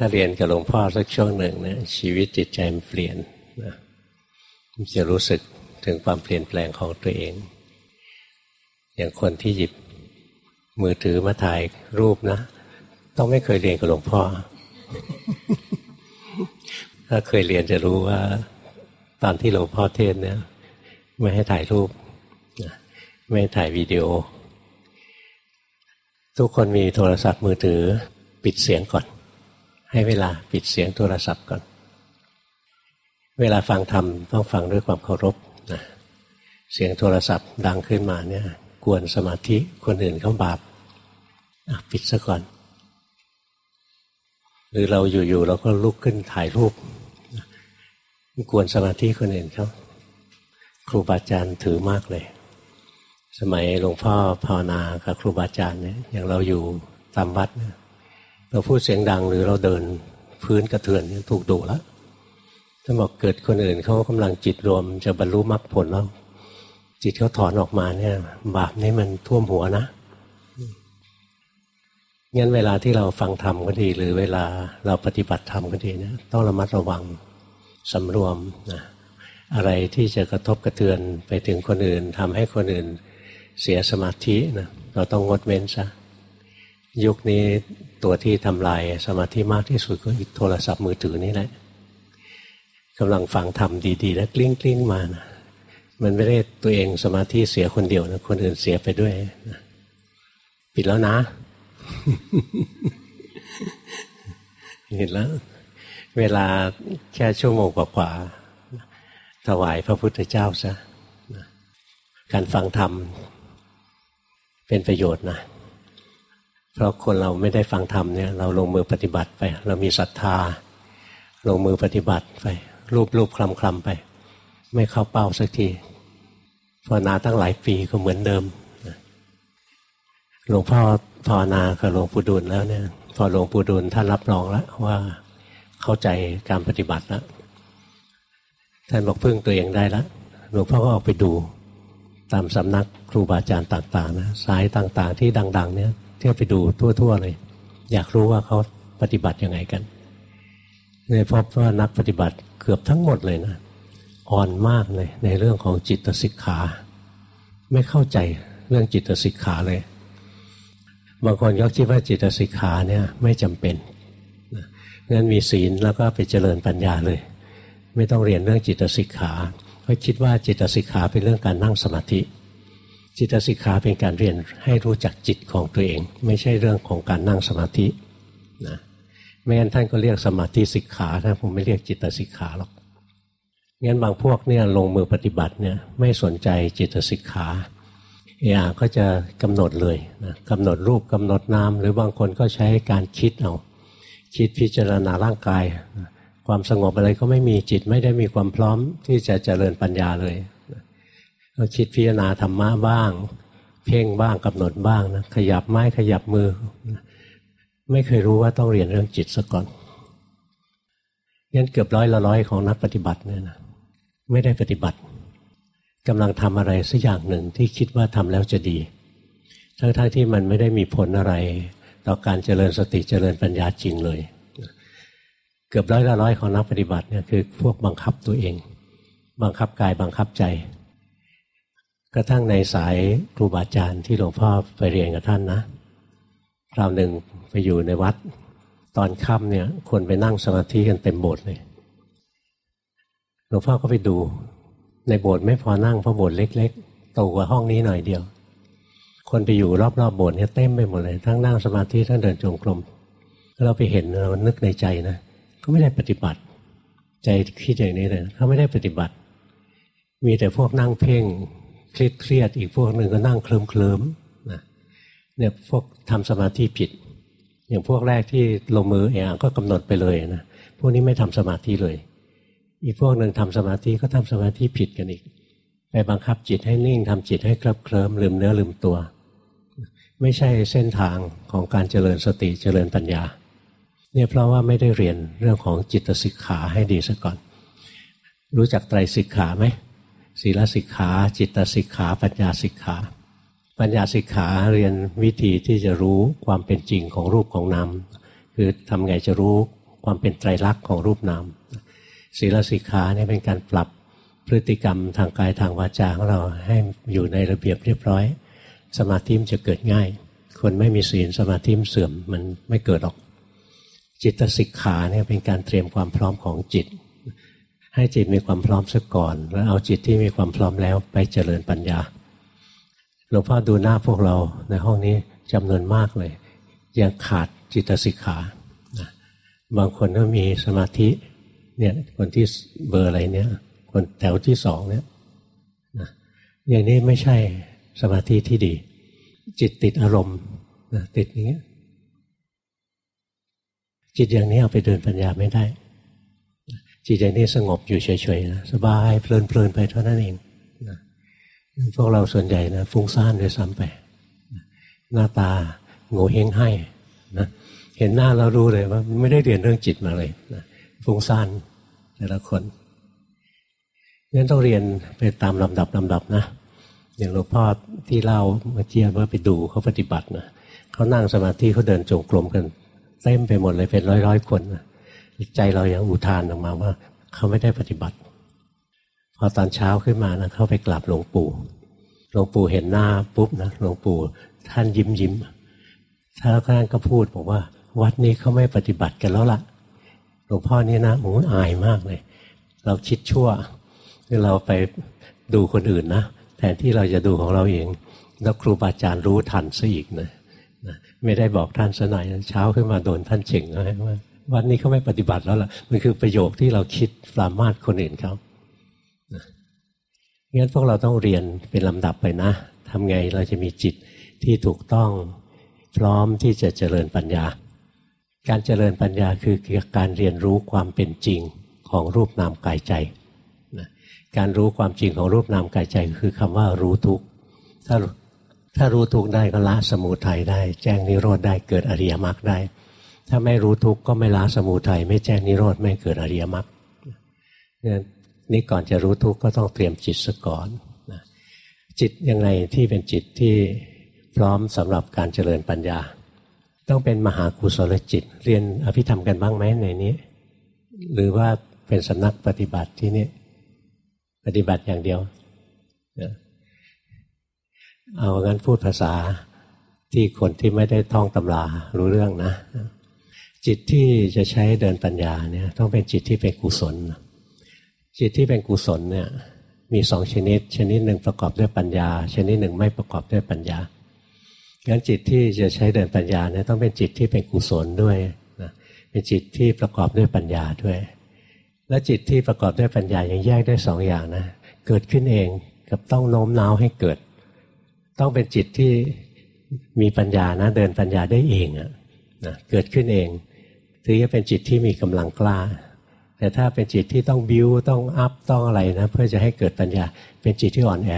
ถ้าเรียนกับหลวงพ่อสักช่วงหนึ่งนะชีวิตจิตใจมันเปลี่ยนนะจะรู้สึกถึงความเปลี่ยนแปลงของตัวเอง อย่างคนที่หยิบมือถือมาถ่ายรูปนะ ต้องไม่เคยเรียนกับหลวงพ่อ ถ้าเคยเรียนจะรู้ว่า ตอนที่หลวงพ่อเทศเนี่ย ไม่ให้ถ่ายรูปไม่ให้ถ่ายวิดีโอ ทุกคนมีโทรศัพท์มือถือปิดเสียงก่อน ให้เวลาปิดเสียงโทรศัพท์ก่อน เวลาฟังธรรมต้องฟังด้วยความเคารพนะเสียงโทรศัพท์ดังขึ้นมาเนี่ยกวนสมาธิคนอื่นเขาบาปปิดซะก่อน หรือเราอยู่ๆเราก็ลุกขึ้นถ่ายรูปกวนสมาธิคนอื่นเขาครูบาอาจารย์ถือมากเลย สมัยหลวงพ่อภาวนากับครูบาอาจารย์เนี่ยอย่างเราอยู่ตามวัดเนี่ย เราพูดเสียงดังหรือเราเดินพื้นกระเทือนนี่ถูกดุแล้วถ้าบอกเกิดคนอื่นเขากำลังจิตรวม จะบรรลุมรรคผลแล้ว จิตเขาถอนออกมาเนี่ย บาปนี่มันท่วมหัวนะงั้นเวลาที่เราฟังธรรมก็ดี หรือเวลาเราปฏิบัติธรรมก็ดีนะต้องระมัดระวังสำรวมนะอะไรที่จะกระทบกระเทือนไปถึงคนอื่นทำให้คนอื่นเสียสมาธินะเราต้องงดเว้นซะยุคนี้ ตัวที่ทำลายสมาธิมากที่สุดก็อีกโทรศัพท์มือถือนี่แหละกำลังฟังทำดีๆ แล้วกลิ้งกลิ้งมานะมันไม่ได้ตัวเองสมาธิเสียคนเดียวนะคนอื่นเสียไปด้วยนะปิดแล้วนะ เห็นแล้ว เวลาแค่ชั่วโมงกว่าถวายพระพุทธเจ้าซะการฟังธรรมเป็นประโยชน์นะ เพราะคนเราไม่ได้ฟังธรรมเนี่ยเราลงมือปฏิบัติไป เรามีศรัทธา ลงมือปฏิบัติไป รูปรูปคลำคลำไป ไม่เข้าเป้าสักทีภาวนาตั้งหลายปีก็เหมือนเดิมหลวงพ่อภาวนากับหลวงปู่ดูลแล้วเนี่ย พอหลวงปู่ดูลท่านรับรองแล้วว่าเข้าใจการปฏิบัติแล้วท่านบอกพึ่งตัวเองได้แล้วหลวงพ่อก็ออกไปดูตามสำนักครูบาอาจารย์ต่าง ๆ นะสายต่างๆ ที่ดัง ๆ เนี่ย เที่ยวไปดูทั่วๆเลย อยากรู้ว่าเขาปฏิบัติยังไงกันเลยพบว่านักปฏิบัติเกือบทั้งหมดเลยนะอ่อนมากเลยในเรื่องของจิตสิกขา ไม่เข้าใจเรื่องจิตสิกขาเลย บางคนก็คิดว่าจิตสิกขาเนี่ยไม่จำเป็นงั้นมีศีลแล้วก็ไปเจริญปัญญาเลย ไม่ต้องเรียนเรื่องจิตสิกขาเพราะคิดว่าจิตสิกขาเป็นเรื่องการนั่งสมาธิ จิตสิกขาเป็นการเรียนให้รู้จักจิตของตัวเอง ไม่ใช่เรื่องของการนั่งสมาธินะไม่งั้นท่านก็เรียกสมาธิสิกขาท่านผมไม่เรียกจิตสิกขาหรอกงั้นบางพวกเนี่ยลงมือปฏิบัติเนี่ยไม่สนใจจิตสิกขาเออาก็จะกำหนดเลยนะกำหนดรูปกำหนดนามหรือบางคนก็ใช้การคิดเอาคิดพิจารณาร่างกาย ความสงบอะไรก็ไม่มีจิตไม่ได้มีความพร้อมที่จะเจริญปัญญาเลย เราคิดพิจารณาธรรมะบ้าง เพ่งบ้างกำหนดบ้างนะขยับไม้ขยับมือ ไม่เคยรู้ว่าต้องเรียนเรื่องจิตซะก่อนงั้นเกือบร้อยละร้อยของนักปฏิบัติเนี่ยนะไม่ได้ปฏิบัติกำลังทำอะไรสักอย่างหนึ่งที่คิดว่าทำแล้วจะดี ทั้งๆทที่มันไม่ได้มีผลอะไร ต่อการเจริญสติเจริญปัญญาจริงเลย เกือบร้อยละร้อยของนักปฏิบัติเนี่ยคือพวกบังคับตัวเอง บังคับกายบังคับใจ กระทั่งในสายครูบาอาจารย์ที่หลวงพ่อไปเรียนกับท่านนะคราวหนึ่งไปอยู่ในวัด ตอนค่ำเนี่ย คนไปนั่งสมาธิกันเต็มโบสถ์เลยหลวงพ่อก็ไปดู ในโบสถ์ไม่พอนั่งเพราะโบสถ์เล็กๆโตกว่าห้องนี้หน่อยเดียว คนไปอยู่รอบๆโบสถ์เนี่ยเต็มไปหมดเลยทั้งนั่งสมาธิทั้งเดินจงกรมเราไปเห็นเรานึกในใจนะเขาไม่ได้ปฏิบัติ ใจคิดอย่างนี้เลยเขาไม่ได้ปฏิบัติ มีแต่พวกนั่งเพ่ง เครียดเครียดอีกพวกหนึ่งก็นั่งเคลิมเคลิมนะเนี่ยพวกทำสมาธิผิด อย่างพวกแรกที่ลงมือเองก็กำหนดไปเลยนะพวกนี้ไม่ทำสมาธิเลย อีกพวกหนึ่งทำสมาธิก็ทำสมาธิผิดกันอีกไปบังคับจิตให้นิ่งทำจิตให้เคลิบเคลิ้มลืมเนื้อลืมตัว ไม่ใช่เส้นทางของการเจริญสติเจริญปัญญาเนี่ยเพราะว่าไม่ได้เรียนเรื่องของจิตสิกขาให้ดีซะก่อน รู้จักไตรสิกขาไหม ศีลสิกขา จิตสิกขา ปัญญาสิกขา ปัญญาสิกขาเรียนวิธีที่จะรู้ความเป็นจริงของรูปของนามคือทำไงจะรู้ความเป็นไตรลักษณ์ของรูปนามศีลสิกขาเนี่ยเป็นการปรับพฤติกรรมทางกายทางวาจาของเราให้อยู่ในระเบียบเรียบร้อย สมาธิมันจะเกิดง่าย คนไม่มีศีลสมาธิมันเสื่อมมันไม่เกิดหรอก จิตสิกขาเนี่ยเป็นการเตรียมความพร้อมของจิต ให้จิตมีความพร้อมซะก่อน แล้วเอาจิตที่มีความพร้อมแล้วไปเจริญปัญญาหลวงพ่อดูหน้าพวกเราในห้องนี้จำนวนมากเลย ยังขาดจิตสิกขาบางคนก็มีสมาธิเนี่ยคนที่เบอร์อะไรเนี่ย คนแถวที่สองเนี่ยนะอย่างนี้ไม่ใช่สมาธิที่ดี จิตติดอารมณ์นะติดอย่างนี้จิตอย่างนี้เอาไปเดินปัญญาไม่ได้ จิตอย่างนี้สงบอยู่เฉยๆนะสบายเพลินๆไปเท่านั้นเองนะพวกเราส่วนใหญ่นะฟุ้งซ่านด้วยซ้ำไปหน้าตาโง่เฮงให้นะเห็นหน้าเรารู้เลยว่า ไม่ได้เรียนเรื่องจิตมาเลยนะฟุ้งซ่านแต่ละคนงั้นต้องเรียนไปตามลำดับลำดับนะอย่างหลวงพ่อที่เล่าเมื่อกี้ว่าไปดูเขาปฏิบัตินะเขานั่งสมาธิเขาเดินจงกรมกันเต็มไปหมดเลยเป็นร้อยร้อยคนนะ ใจเรายังอุทานออกมาว่า เขาไม่ได้ปฏิบัติ พอตอนเช้าขึ้นมานะเขาไปกราบหลวงปู่หลวงปู่เห็นหน้าปุ๊บนะหลวงปู่ท่านยิ้มยิ้มท่านก็พูดบอกว่า วัดนี้เขาไม่ปฏิบัติกันแล้วล่ะหลวงพ่อนี่นะโอ้อายมากเลย เราคิดชั่วคือเราไปดูคนอื่นนะแทนที่เราจะดูของเราเอง แล้วครูบาอาจารย์รู้ทันซะอีกนะไม่ได้บอกท่านซะหน่อยเช้าขึ้นมาโดนท่านเฉ่งนะว่า วันนี้เขาไม่ปฏิบัติแล้วล่ะ มันคือประโยคที่เราคิดปรามาสคนอื่นเขางั้นพวกเราต้องเรียนเป็นลำดับไปนะทำไงเราจะมีจิตที่ถูกต้องพร้อมที่จะเจริญปัญญา การเจริญปัญญาคือการเรียนรู้ความเป็นจริงของรูปนามกายใจ การรู้ความจริงของรูปนามกายใจคือคำว่ารู้ทุกข์ถ้าถ้ารู้ทุกข์ได้ก็ละสมุทัยได้ แจ้งนิโรธได้เกิดอริยมรรคได้ ถ้าไม่รู้ทุกข์ก็ไม่ละสมุทัยไม่แจ้งนิโรธไม่เกิดอริยมรรคนี่ก่อนจะรู้ทุกข์ก็ต้องเตรียมจิตซะก่อนจิตยังไงที่เป็นจิตที่พร้อมสำหรับการเจริญปัญญา ต้องเป็นมหากุศลจิต เรียนอภิธรรมกันบ้างไหมในนี้ หรือว่าเป็นสำนักปฏิบัติที่นี่ปฏิบัติอย่างเดียวเอางั้นพูดภาษาที่คนที่ไม่ได้ท่องตำรารู้เรื่องนะ จิตที่จะใช้เดินปัญญาเนี่ยต้องเป็นจิตที่เป็นกุศล จิตที่เป็นกุศลเนี่ยมีสองชนิด ชนิดหนึ่งประกอบด้วยปัญญา ชนิดหนึ่งไม่ประกอบด้วยปัญญางั้นจิตที่จะใช้เดินปัญญาเนี่ยต้องเป็นจิตที่เป็นกุศลด้วยนะเป็นจิตที่ประกอบด้วยปัญญาด้วย และจิตที่ประกอบด้วยปัญญายังแยกได้สองอย่างนะเกิดขึ้นเองกับต้องโน้มน้าวให้เกิด ต้องเป็นจิตที่มีปัญญานะเดินปัญญาได้เองอะนะเกิดขึ้นเอง ถึงจะเป็นจิตที่มีกำลังกล้า แต่ถ้าเป็นจิตที่ต้องบิวต้องอัพต้องอะไรนะ เพื่อจะให้เกิดปัญญาเป็นจิตที่อ่อนแอ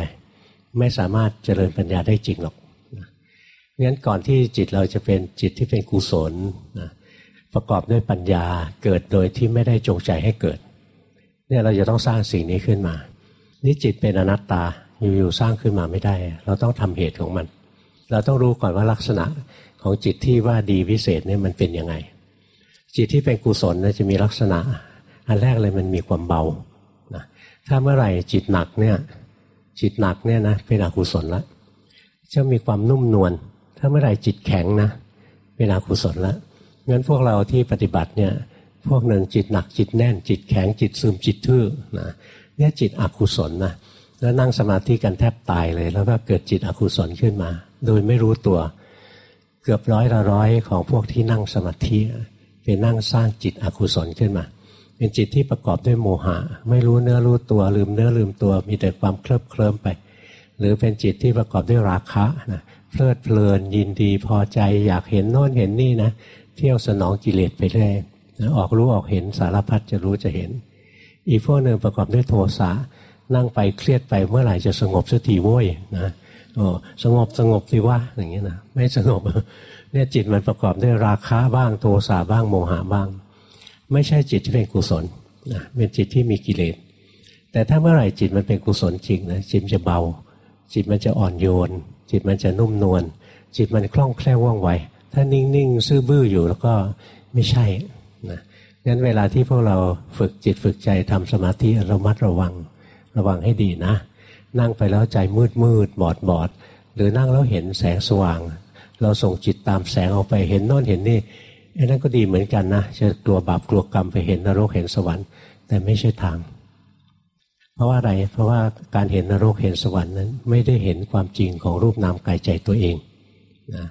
ไม่สามารถเจริญปัญญาได้จริงหรอกงั้นก่อนที่จิตเราจะเป็นจิตที่เป็นกุศลนะประกอบด้วยปัญญาเกิดโดยที่ไม่ได้จงใจให้เกิดเนี่ยเราจะต้องสร้างสิ่งนี้ขึ้นมา นี่จิตเป็นอนัตตาอยู่ๆสร้างขึ้นมาไม่ได้ เราต้องทำเหตุของมัน เราต้องรู้ก่อนว่าลักษณะของจิตที่ว่าดีวิเศษเนี่ยมันเป็นยังไง จิตที่เป็นกุศลนะจะมีลักษณะ อันแรกเลยมันมีความเบานะถ้าเมื่อไหร่จิตหนักเนี่ยจิตหนักเนี่ยนะเป็นอกุศลละจะมีความนุ่มนวลถ้าเมื่อไหร่จิตแข็งนะเป็นอกุศลละงั้นพวกเราที่ปฏิบัติเนี่ยพวกหนึ่งจิตหนักจิตแน่น จิตแข็งจิตซึมจิตทื่อนะเนี่ยจิตอกุศลนะแล้วนั่งสมาธิกันแทบตายเลย แล้วก็เกิดจิตอกุศลขึ้นมา โดยไม่รู้ตัว เกือบร้อยละร้อยของพวกที่นั่งสมาธิ ไปนั่งสร้างจิตอกุศลขึ้นมา เป็นจิตที่ประกอบด้วยโมหะ ไม่รู้เนื้อรู้ตัวลืมเนื้อลืมตัวมีแต่ความเคลิบเคลิ้มไป หรือเป็นจิตที่ประกอบด้วยราคะนะเพลิดเพลินยินดีพอใจอยากเห็นโน่นเห็นนี่นะเที่ยวสนองกิเลสไปเรื่อยออกรู้ออกเห็นสารพัดจะรู้จะเห็น อีกพวกหนึ่งประกอบด้วยโทสะนั่งไปเครียดไปเมื่อไหร่จะสงบสักทีโว้ยนะโอ้สงบสงบสิวะอย่างเงี้ยนะไม่สงบ เนี่ยจิตมันประกอบด้วยราคะบ้างโทสะบ้างโมหะบ้าง ไม่ใช่จิตที่เป็นกุศลนะเป็นจิตที่มีกิเลส แต่ถ้าเมื่อไหร่จิตมันเป็นกุศลจริงนะจิตจะเบา จิตมันจะอ่อนโยน จิตมันจะนุ่มนวลจิตมันคล่องแคล่วว่องไวถ้านิ่งๆซื่อบื้ออยู่แล้วก็ไม่ใช่นะงั้นเวลาที่พวกเราฝึกจิตฝึกใจทำสมาธิระมัดระวังระวังให้ดีนะ นั่งไปแล้วใจมืดมืดบอดบอดหรือนั่งแล้วเห็นแสงสว่าง เราส่งจิตตามแสงออกไปเห็นโน่นเห็นนี่ไอ้นั่นก็ดีเหมือนกันนะจะกลัวบาปกลัวกรรมไปเห็นนรกเห็นสวรรค์ แต่ไม่ใช่ทาง เพราะว่าอะไรเพราะว่าการเห็นนรกเห็นสวรรค์นั้น ไม่ได้เห็นความจริงของรูปนามกายใจตัวเองนะ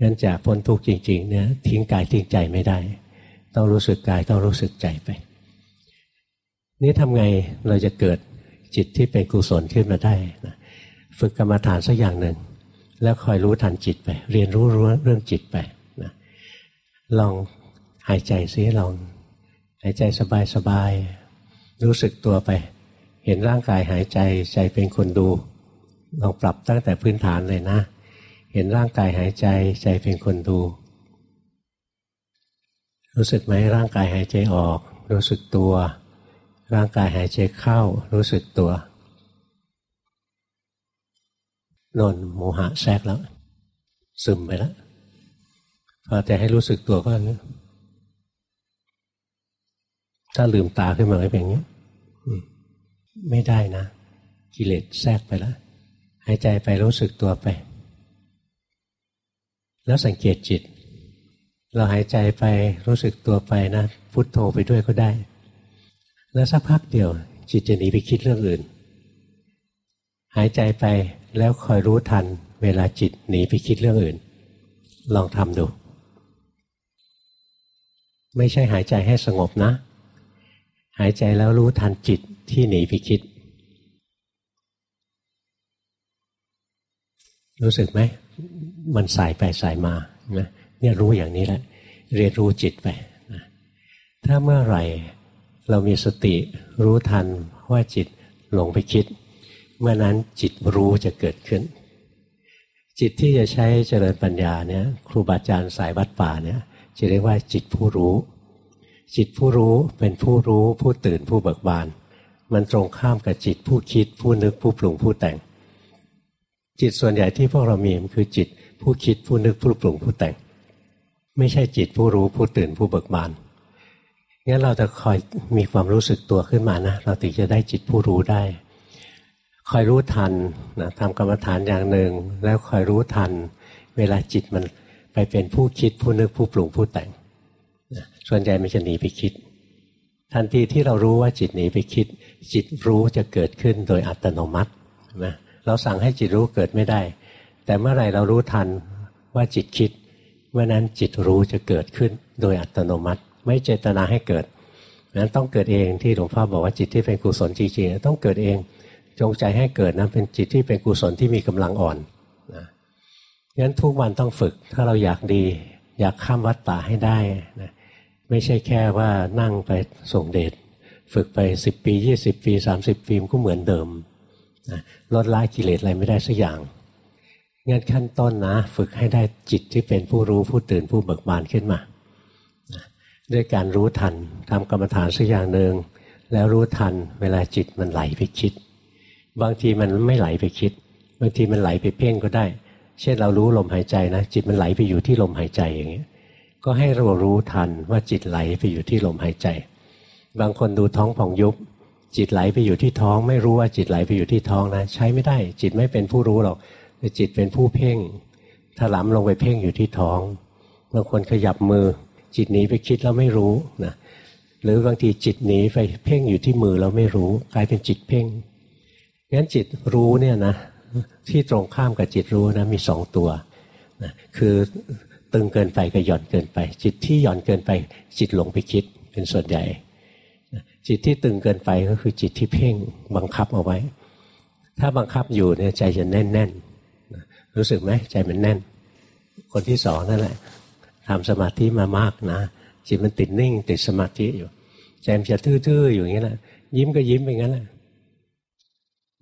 งั้นจะพ้นทุกข์จริงๆเนี่ยทิ้งกายทิ้งใจไม่ได้ ต้องรู้สึกกายต้องรู้สึกใจไป นี่ทำไงเราจะเกิดจิตที่เป็นกุศลขึ้นมาได้นะฝึกกรรมฐานสักอย่างหนึ่ง แล้วคอยรู้ทันจิตไป เรียนรู้เรื่องจิตไปนะลองหายใจซิลอง หายใจสบายๆรู้สึกตัวไป เห็นร่างกายหายใจใจเป็นคนดู ลองปรับตั้งแต่พื้นฐานเลยนะ เห็นร่างกายหายใจใจเป็นคนดู รู้สึกไหมร่างกายหายใจออก รู้สึกตัว ร่างกายหายใจเข้า รู้สึกตัว นนโมหะแทรกแล้ว ซึมไปแล้วพอจะให้รู้สึกตัวก็ถ้าลืมตาขึ้นมาไม่เป็นอย่างนี้ไม่ได้นะ กิเลสแทรกไปแล้วหายใจไปรู้สึกตัวไป แล้วสังเกตจิต เราหายใจไปรู้สึกตัวไปนะพุทโธไปด้วยก็ได้ แล้วสักพักเดียว จิตจะหนีไปคิดเรื่องอื่น หายใจไป แล้วคอยรู้ทันเวลาจิตหนีไปคิดเรื่องอื่น ลองทำดู ไม่ใช่หายใจให้สงบนะ หายใจแล้วรู้ทันจิตที่หนีไปคิด รู้สึกไหม มันสายไปสายมานะเนี่ยรู้อย่างนี้แหละ เรียนรู้จิตไปนะถ้าเมื่อไหร่เรามีสติรู้ทันว่าจิตหลงไปคิด เมื่อนั้นจิตรู้จะเกิดขึ้น จิตที่จะใช้เจริญปัญญาเนี่ย ครูบาอาจารย์สายวัดป่าเนี่ยจะเรียกว่าจิตผู้รู้ จิตผู้รู้เป็นผู้รู้ผู้ตื่นผู้เบิกบาน มันตรงข้ามกับจิตผู้คิด ผู้นึกผู้ปรุงผู้แต่ง จิตส่วนใหญ่ที่พวกเรามีมันคือจิตผู้คิดผู้นึกผู้ปรุงผู้แต่ง ไม่ใช่จิตผู้รู้ผู้ตื่นผู้เบิกบานงั้นเราจะคอยมีความรู้สึกตัวขึ้นมานะ เราถึงจะได้จิตผู้รู้ได้ คอยรู้ทันนะทำกรรมฐานอย่างหนึ่ง แล้วคอยรู้ทัน เวลาจิตมันไปเป็นผู้คิดผู้นึกผู้ปรุงผู้แต่งส่วนใหญ่มันจะหนีไปคิด ทันทีที่เรารู้ว่าจิตหนีไปคิด จิตรู้จะเกิดขึ้นโดยอัตโนมัตินะเราสั่งให้จิตรู้เกิดไม่ได้ แต่เมื่อไหร่เรารู้ทันว่าจิตคิดเมื่อนั้นจิตรู้จะเกิดขึ้นโดยอัตโนมัติ ไม่เจตนาให้เกิดนั้นต้องเกิดเองที่หลวงพ่อบอกว่าจิตที่เป็นกุศลจริงๆต้องเกิดเอง จงใจให้เกิดนะเป็นจิตที่เป็นกุศลที่มีกำลังอ่อนนะงั้นทุกวันต้องฝึก ถ้าเราอยากดี อยากข้ามวัดป่าให้ได้นะไม่ใช่แค่ว่านั่งไปส่งเดชฝึกไปสิบปียี่สิบปีสามสิบปีก็เหมือนเดิมลดละกิเลสอะไรไม่ได้สักอย่างงั้นขั้นต้นนะ ฝึกให้ได้จิตที่เป็นผู้รู้ผู้ตื่นผู้เบิกบานขึ้นมาด้วยการรู้ทันทำกรรมฐานสักอย่างหนึ่งแล้วรู้ทันเวลาจิตมันไหลไปคิด บางทีมันไม่ไหลไปคิด บางทีมันไหลไปเพ่งก็ได้ เช่นเรารู้ลมหายใจนะ จิตมันไหลไปอยู่ที่ลมหายใจอย่างเงี้ยก็ให้เรารู้ทันว่าจิตไหลไปอยู่ที่ลมหายใจ บางคนดูท้องผ่องยุบ จิตไหลไปอยู่ที่ท้อง ไม่รู้ว่าจิตไหลไปอยู่ที่ท้องนะ ใช้ไม่ได้ จิตไม่เป็นผู้รู้หรอกแต่จิตเป็นผู้เพ่งถลำลงไปเพ่งอยู่ที่ท้องบางคนขยับมือ จิตหนีไปคิดแล้วไม่รู้นะหรือบางทีจิตหนีไปเพ่งอยู่ที่มือแล้วไม่รู้ กลายเป็นจิตเพ่ง งั้นจิตรู้เนี่ยนะที่ตรงข้ามกับจิตรู้นะมีสองตัวนะคือตึงเกินไปกับหย่อนเกินไป จิตที่หย่อนเกินไป จิตหลงไปคิดเป็นส่วนใหญ่ จิตที่ตึงเกินไปก็คือจิตที่เพ่งบังคับเอาไว้ ถ้าบังคับอยู่เนี่ยใจจะแน่นแน่นรู้สึกไหมใจมันแน่น คนที่สองนั่นแหละทำสมาธิมามากนะจิตมันติดนิ่ง ติดสมาธิอยู่ใจมันจะทื่อๆอยู่อย่างนี้แหละยิ้มก็ยิ้มไปงั้นแหละ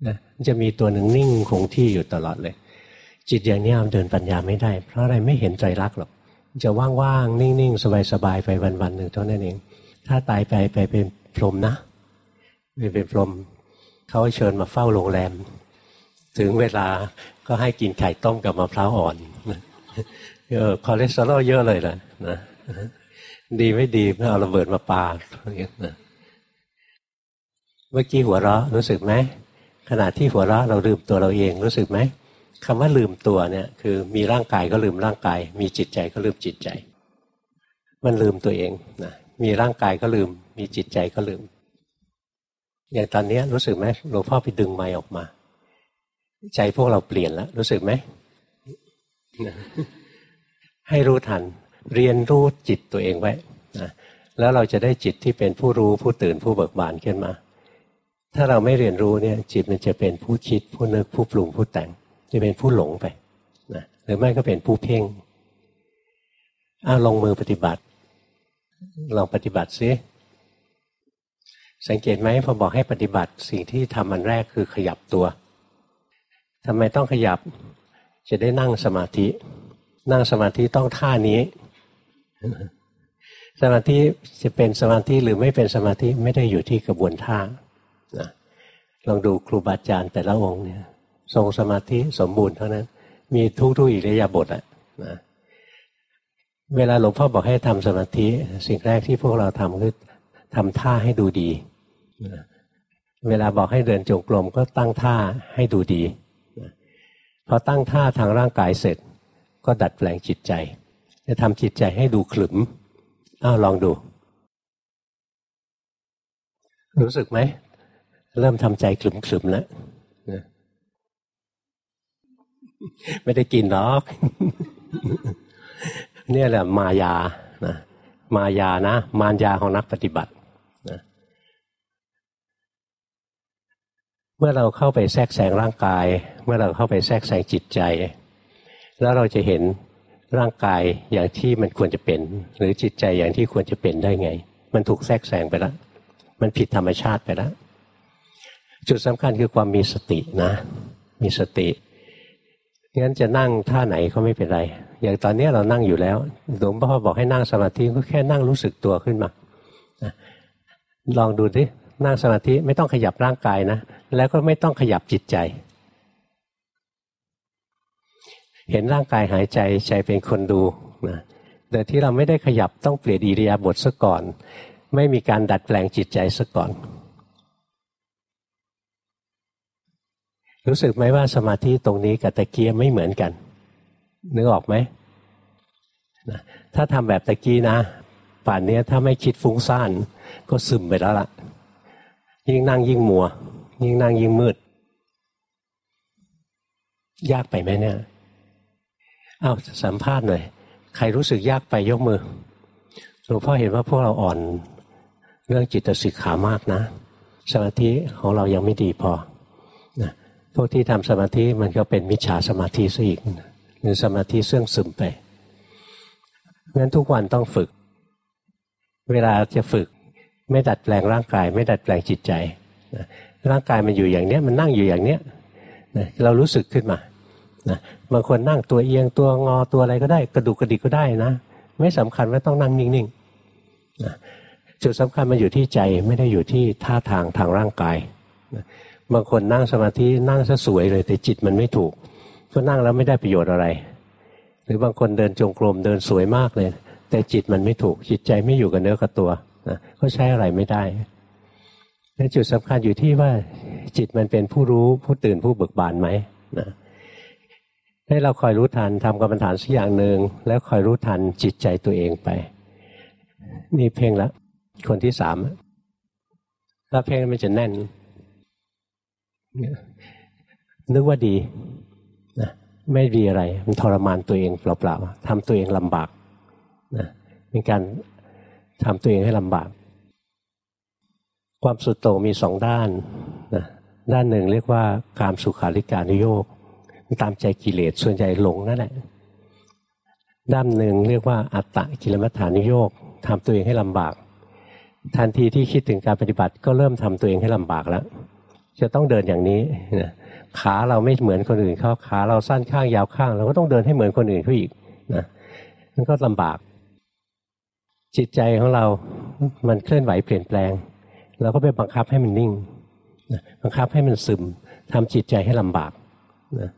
นะจะมีตัวหนึ่งนิ่งคงที่อยู่ตลอดเลย จิตอย่างนี้มันเดินปัญญาไม่ได้ เพราะอะไรไม่เห็นใจรักหรอกจะว่างๆ นิ่งๆ สบายๆ ไปวันๆหนึ่งเท่านั้นเอง ถ้าตายไปไปเป็นพรหมนะไม่เป็นพรหมเขาเชิญมาเฝ้าโรงแรม ถึงเวลาก็ให้กินไข่ต้มกับมะพร้าวอ่อนเออคอเลสเตอรอลเยอะเลยนะนะดีไม่ดีไม่เอาระเบิดมาปาเมื่อกี้หัวเราะรู้สึกไหม ขณะที่หัวเราะเราลืมตัวเราเองรู้สึกไหมคำว่าลืมตัวเนี่ยคือมีร่างกายก็ลืมร่างกาย มีจิตใจก็ลืมจิตใจ มันลืมตัวเองนะมีร่างกายก็ลืม มีจิตใจก็ลืม อย่างตอนนี้รู้สึกไหมหลวงพ่อไปดึงไม้ออกมา ใจพวกเราเปลี่ยนแล้ว รู้สึกไหมให้รู้ทัน เรียนรู้จิตตัวเองไว้นะแล้วเราจะได้จิตที่เป็นผู้รู้ผู้ตื่นผู้เบิกบานขึ้นมา ถ้าเราไม่เรียนรู้เนี่ยจิตมันจะเป็นผู้คิดผู้นึกผู้ปรุงผู้แต่ง จะเป็นผู้หลงไปนะหรือไม่ก็เป็นผู้เพ่งอ้าลงมือปฏิบัติ ลองปฏิบัติซิสังเกตไหมพอบอกให้ปฏิบัติสิ่งที่ทำมันแรกคือขยับตัวทำไมต้องขยับจะได้นั่งสมาธิ นั่งสมาธิต้องท่านี้ สมาธิจะเป็นสมาธิหรือไม่เป็นสมาธิไม่ได้อยู่ที่กระบวนท่า ลองดูครูบาอาจารย์แต่ละองค์เนี่ยทรงสมาธิสมบูรณ์เท่านั้น มีทุกทุกอิริยาบถอะนะเวลาหลวงพ่อบอกให้ทำสมาธิ สิ่งแรกที่พวกเราทำคือทำท่าให้ดูดีเวลาบอกให้เดินจงกรมก็ตั้งท่าให้ดูดีพอตั้งท่าทางร่างกายเสร็จ ก็ดัดแปลงจิตใจ จะทำจิตใจให้ดูขลึมอ้าวลองดู รู้สึกไหม เริ่มทำใจขลึมขลึมแล้วไม่ได้กินหรอกเนี่ยแหละมายานะมายานะ มารยาของนักปฏิบัตินะเมื่อเราเข้าไปแทรกแซงร่างกาย เมื่อเราเข้าไปแทรกแซงจิตใจ แล้วเราจะเห็นร่างกายอย่างที่มันควรจะเป็น หรือจิตใจอย่างที่ควรจะเป็นได้ไง มันถูกแทรกแซงไปแล้วมันผิดธรรมชาติไปแล้ว จุดสำคัญคือความมีสตินะ มีสติงั้นจะนั่งท่าไหนก็ไม่เป็นไร อย่างตอนนี้เรานั่งอยู่แล้วหลวงพ่อบอกให้นั่งสมาธิก็แค่นั่งรู้สึกตัวขึ้นมาลองดูดินั่งสมาธิไม่ต้องขยับร่างกายนะ แล้วก็ไม่ต้องขยับจิตใจ เห็นร่างกายหายใจใจเป็นคนดูนะแต่ที่เราไม่ได้ขยับต้องเปลี่ยนอิริยาบถซะก่อน ไม่มีการดัดแปลงจิตใจซะก่อน รู้สึกไหมว่าสมาธิตรงนี้กับตะเกียไม่เหมือนกัน นึกออกไหมนะถ้าทำแบบตะกี้นะ ป่านนี้ถ้าไม่คิดฟุ้งซ่านก็ซึมไปแล้วล่ะ ยิ่งนั่งยิ่งมัว ยิ่งนั่งยิ่งมืด ยากไปไหมเนี่ยเอาสัมภาษณ์หน่อย ใครรู้สึกยากไปยกมือหลวงพ่อเห็นว่าพวกเราอ่อน เรื่องจิตสิกขามากนะสมาธิของเรายังไม่ดีพอ พวกที่ทำสมาธิมันก็เป็นมิจฉาสมาธิซะอีกหรือสมาธิเสื่องซึมไปงั้นทุกวันต้องฝึก เวลาจะฝึก ไม่ดัดแปลงร่างกาย ไม่ดัดแปลงจิตใจร่างกายมันอยู่อย่างเนี้ยมันนั่งอยู่อย่างเนี้ยเรารู้สึกขึ้นมาบางคนนั่งตัวเอียงตัวงอตัวอะไรก็ได้ กระดูกกระดิกก็ได้นะ ไม่สำคัญว่าต้องนั่งนิ่งๆจุดสำคัญมันอยู่ที่ใจไม่ได้อยู่ที่ท่าทางทางร่างกาย บางคนนั่งสมาธินั่งซะสวยเลย แต่จิตมันไม่ถูก ก็นั่งแล้วไม่ได้ประโยชน์อะไร หรือบางคนเดินจงกรมเดินสวยมากเลย แต่จิตมันไม่ถูก จิตใจไม่อยู่กับเนื้อกับตัวนะก็ใช้อะไรไม่ได้แต่จุดสำคัญอยู่ที่ว่าจิตมันเป็นผู้รู้ผู้ตื่นผู้เบิกบานไหมนะให้เราคอยรู้ทันทำกรรมฐานสักอย่างหนึ่งแล้วคอยรู้ทันจิตใจตัวเองไป นี่เพ่งล้วคนที่สามถ้าเพ่งมันจะแน่น นึกว่าดีนะไม่ดีอะไร มันทรมานตัวเองเปล่าๆทำตัวเองลำบากนะเป็นการทำตัวเองให้ลำบาก ความสุดโต่งมีสองด้านนะด้านหนึ่งเรียกว่าการสุขาริการุโยกตามใจกิเลสส่วนใหญ่หลงนั่นแหละด้านหนึ่งเรียกว่าอัตตะกิลมัฐานุโยกทำตัวเองให้ลำบาก ทันทีที่คิดถึงการปฏิบัติก็เริ่มทำตัวเองให้ลำบากแล้ว จะต้องเดินอย่างนี้ขาเราไม่เหมือนคนอื่นเขาขาเราสั้นข้างยาวข้าง เราก็ต้องเดินให้เหมือนคนอื่นเขาอีกนะมันก็ลำบาก จิตใจของเรา มันเคลื่อนไหวเปลี่ยนแปลง เราก็ไปบังคับให้มันนิ่งบังคับให้มันซึมทำจิตใจให้ลำบากนะ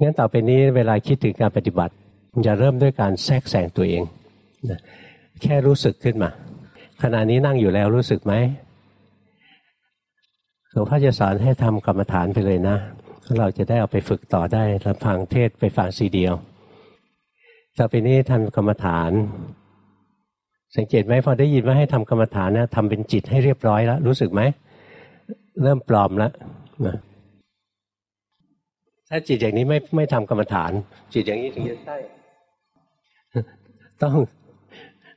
งั้นต่อไปนี้เวลาคิดถึงการปฏิบัติจะเริ่มด้วยการแทรกแซงตัวเองนะแค่รู้สึกขึ้นมา ขณะนี้นั่งอยู่แล้วรู้สึกไหม หลวงพ่อจะสอนให้ทำกรรมฐานไปเลยนะเราจะได้เอาไปฝึกต่อได้ลำพังเทศไปฟังซีเดียวต่อไปนี้ทำกรรมฐาน สังเกตไหมพอได้ยินว่าให้ทำกรรมฐานนะทำเป็นจิตให้เรียบร้อยแล้ว รู้สึกไหม เริ่มปลอมแล้วนะถ้าจิตอย่างนี้ไม่ไม่ทำกรรมฐาน จิตอย่างนี้ถึงจะใช่ต้อง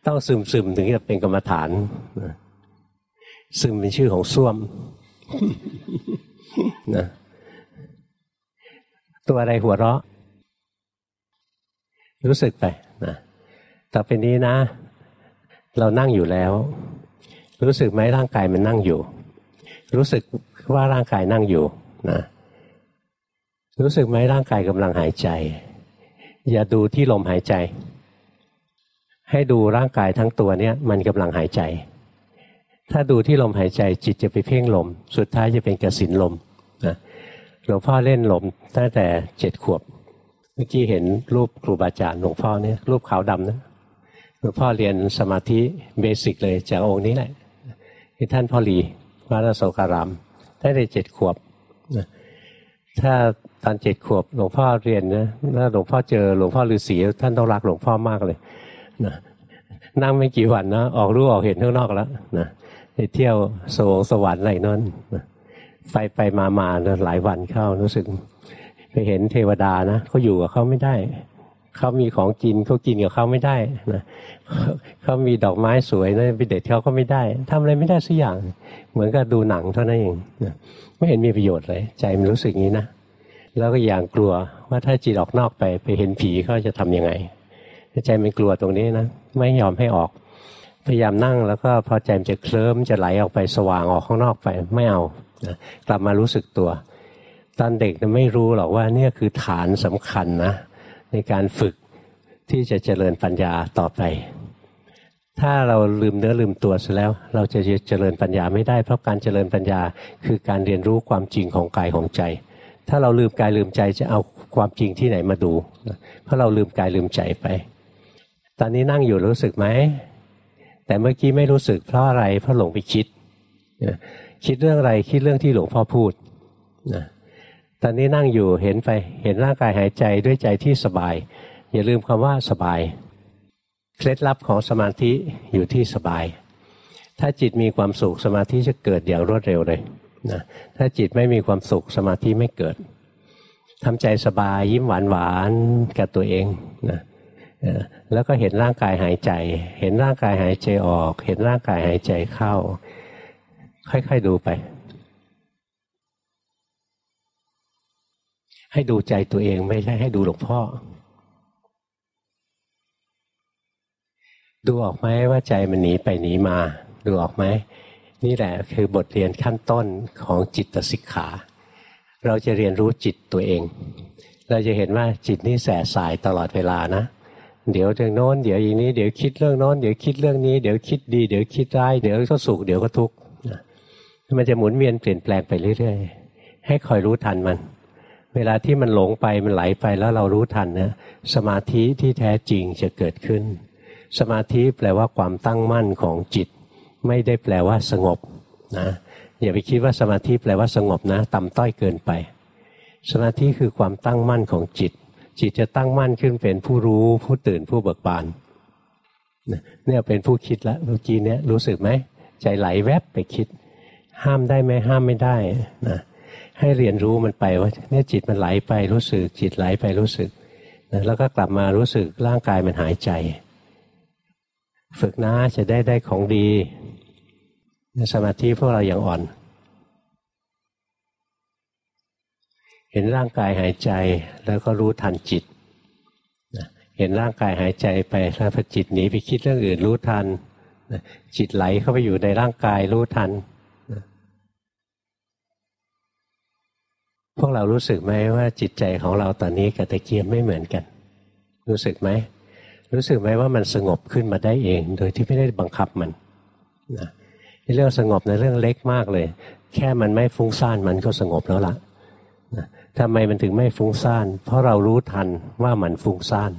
ต้องซึมซึมถึงจะเป็นกรรมฐานซึมเป็นชื่อของส้วม นะตัวอะไรหัวเราะ รู้สึกไปนะต่อไปนี้นะ เรานั่งอยู่แล้ว รู้สึกไหมร่างกายมันนั่งอยู่ รู้สึกว่าร่างกายนั่งอยู่นะรู้สึกไหมร่างกายกำลังหายใจ อย่าดูที่ลมหายใจ ให้ดูร่างกายทั้งตัวเนี้ยมันกำลังหายใจ ถ้าดูที่ลมหายใจจิตจะไปเพ่งลม สุดท้ายจะเป็นกระสินลมนะหลวงพ่อเล่นลมตั้งแต่เจ็ดขวบ เมื่อกี้เห็นรูปครูบาอาจารย์หลวงพ่อเนี่ยรูปขาวดำนะหลวงพ่อเรียนสมาธิเบสิกเลยจากองค์นี้แหละที่ท่านพ่อหลีวัดโสการามตั้งแต่เจ็ดขวบนะถ้าตอนเจ็ดขวบหลวงพ่อเรียนนะแล้วหลวงพ่อเจอหลวงพ่อฤาษีท่านต้องรักหลวงพ่อมากเลยนะนั่งไม่กี่วันนะออกรู้ออกเห็นข้างนอกแล้วนะ ไปเที่ยวสวงสวรรค์อะไรนั่นไปไปมามาหลายวันเข้ารู้สึก ไปเห็นเทวดานะเขาอยู่กับเขาไม่ได้เขามีของกินเขากินกับเขาไม่ได้นะเขามีดอกไม้สวยนะไปเด็ดเขาก็ไม่ได้ทำอะไรไม่ได้สักอย่าง เหมือนกับดูหนังเท่านั้นเองนะไม่เห็นมีประโยชน์เลย ใจมันรู้สึกงี้นะแล้วก็อย่างกลัวว่าถ้าจิตออกนอกไปไปเห็นผีเขาจะทํำยังไงใจมันกลัวตรงนี้นะไม่ยอมให้ออก พยายามนั่งแล้วก็พอใจมันจะเคลิ้มจะไหลออกไปสว่างออกข้างนอกไปไม่เอานะกลับมารู้สึกตัว ตอนเด็กไม่รู้หรอกว่านี่คือฐานสำคัญนะในการฝึกที่จะเจริญปัญญาต่อไป ถ้าเราลืมเนื้อลืมตัวซะแล้ว เราจะเจริญปัญญาไม่ได้ เพราะการเจริญปัญญาคือการเรียนรู้ความจริงของกายของใจ ถ้าเราลืมกายลืมใจจะเอาความจริงที่ไหนมาดู เพราะเราลืมกายลืมใจไป ตอนนี้นั่งอยู่รู้สึกไหม แต่เมื่อกี้ไม่รู้สึกเพราะอะไรเพราะหลงไปคิดคิดเรื่องอะไรคิดเรื่องที่หลวงพ่อพูดนะตอนนี้นั่งอยู่เห็นไปเห็นร่างกายหายใจด้วยใจที่สบาย อย่าลืมคำว่าสบาย เคล็ดลับของสมาธิอยู่ที่สบาย ถ้าจิตมีความสุขสมาธิจะเกิดอย่างรวดเร็วเลยนะถ้าจิตไม่มีความสุขสมาธิไม่เกิดทำใจสบายยิ้มหวานหวานกับตัวเองนะ แล้วก็เห็นร่างกายหายใจ เห็นร่างกายหายใจออก เห็นร่างกายหายใจเข้า ค่อยๆดูไป ให้ดูใจตัวเองไม่ใช่ให้ดูหลวงพ่อ ดูออกไหมว่าใจมันหนีไปหนีมา ดูออกไหมนี่แหละคือบทเรียนขั้นต้นของจิตสิกขา เราจะเรียนรู้จิตตัวเอง เราจะเห็นว่าจิตนี่แสสายตลอดเวลานะ เดี๋ยวเรื่องโน้นเดี๋ยวอย่างนี้เดี๋ยวคิดเรื่องโน้นเดี๋ยวคิดเรื่องนี้เดี๋ยวคิดดีเดี๋ยวคิดร้ายเดี๋ยวก็สุขเดี๋ยวก็ทุกข์มันจะหมุนเวียนเปลี่ยนแปลงไปเรื่อยๆให้คอยรู้ทันมัน เวลาที่มันหลงไปมันไหลไปแล้วเรารู้ทันเนี่ยสมาธิที่แท้จริงจะเกิดขึ้น สมาธิแปลว่าความตั้งมั่นของจิต ไม่ได้แปลว่าสงบนะอย่าไปคิดว่าสมาธิแปลว่าสงบนะ ต่ำต้อยเกินไป สมาธิคือความตั้งมั่นของจิต จิตจะตั้งมั่นขึ้นเป็นผู้รู้ผู้ตื่นผู้เบิกบานเนี่ยเป็นผู้คิดแล้วเมื่อกี้เนี่ยรู้สึกไหมใจไหลแวบไปคิด ห้ามได้ไหมห้ามไม่ได้นะให้เรียนรู้มันไปว่าเนี่ยจิตมันไหลไปรู้สึก จิตไหลไปรู้สึกนะแล้วก็กลับมารู้สึกร่างกายมันหายใจ ฝึกนะจะได้ได้ของดีสมาธิพวกเราอย่างอ่อน เห็นร่างกายหายใจแล้วก็รู้ทันจิตเห็นร่างกายหายใจไปแล้วพอจิตหนีไปคิดเรื่องอื่นรู้ทันจิตไหลเข้าไปอยู่ในร่างกายรู้ทันพวกเรารู้สึกไหมว่าจิตใจของเราตอนนี้กับตะเกียบไม่เหมือนกัน รู้สึกไหมรู้สึกไหมว่ามันสงบขึ้นมาได้เอง โดยที่ไม่ได้บังคับมันนะเรื่องสงบในเรื่องเล็กมากเลย แค่มันไม่ฟุ้งซ่านมันก็สงบแล้วล่ะนะ ทำไมมันถึงไม่ฟุ้งซ่าน เพราะเรารู้ทันว่ามันฟุ้งซ่าน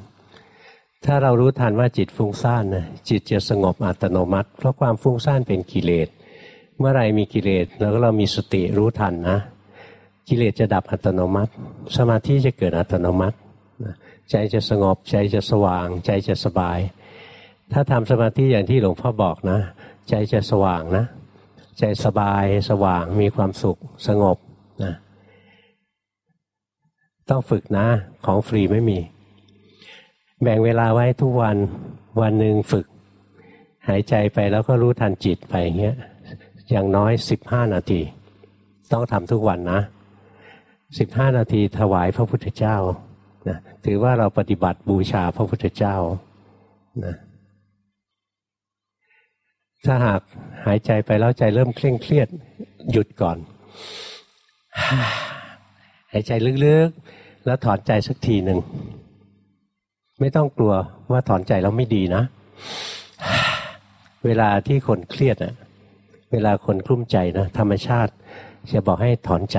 ถ้าเรารู้ทันว่าจิตฟุ้งซ่านนะจิตจะสงบอัตโนมัติ เพราะความฟุ้งซ่านเป็นกิเลส เมื่อไรมีกิเลสแล้วก็เรามีสติรู้ทันนะ กิเลสจะดับอัตโนมัติ สมาธิจะเกิดอัตโนมัติ ใจจะสงบใจจะสว่าง ใจจะสบาย ถ้าทำสมาธิอย่างที่หลวงพ่อบอกนะ ใจจะสว่างนะ ใจสบายสว่างมีความสุขสงบ ต้องฝึกนะ ของฟรีไม่มี แบ่งเวลาไว้ทุกวันวันหนึ่งฝึก หายใจไปแล้วก็รู้ทันจิตไปเงี้ยอย่างน้อยสิบห้านาที ต้องทำทุกวันนะสิบห้านาทีถวายพระพุทธเจ้านะถือว่าเราปฏิบัติบูชาพระพุทธเจ้านะถ้าหากหายใจไปแล้วใจเริ่มเคร่งเครียดหยุดก่อน หายใจลึกๆ แล้วถอนใจสักทีหนึ่ง ไม่ต้องกลัวว่าถอนใจแล้วไม่ดีนะ เวลาที่คนเครียดอะเวลาคนกลุ้มใจนะธรรมชาติจะบอกให้ถอนใจ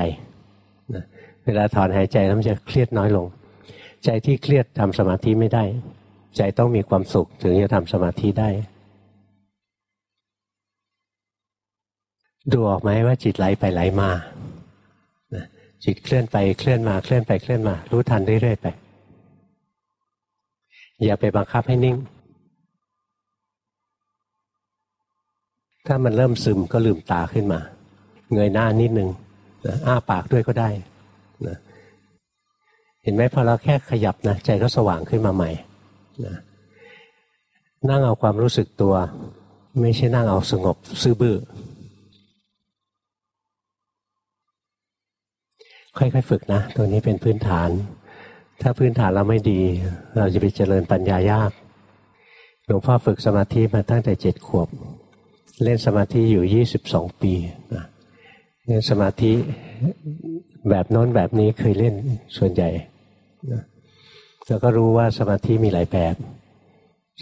นะเวลาถอนหายใจแล้วมันจะเครียดน้อยลง ใจที่เครียดทำสมาธิไม่ได้ ใจต้องมีความสุขถึงจะทำสมาธิได้ดูออกไหมว่าจิตไหลไปไหลมา จิตเคลื่อนไปเคลื่อนมาเคลื่อนไปเคลื่อนมา รู้ทันเรื่อยๆไป อย่าไปบังคับให้นิ่ง ถ้ามันเริ่มซึมก็ลืมตาขึ้นมา เงยหน้านิดนึงนะอ้าปากด้วยก็ได้นะเห็นไหมพอเราแค่ขยับนะใจก็สว่างขึ้นมาใหม่นะนั่งเอาความรู้สึกตัว ไม่ใช่นั่งเอาสงบ ซื่อบื้อ ค่อยๆฝึกนะ ตัวนี้เป็นพื้นฐาน ถ้าพื้นฐานเราไม่ดี เราจะไปเจริญปัญญายาก หลวงพ่อฝึกสมาธิมาตั้งแต่เจ็ดขวบ เล่นสมาธิอยู่ยี่สิบสองปีนะเล่นสมาธิแบบโน้นแบบนี้เคยเล่นส่วนใหญ่นะแล้วก็รู้ว่าสมาธิมีหลายแบบ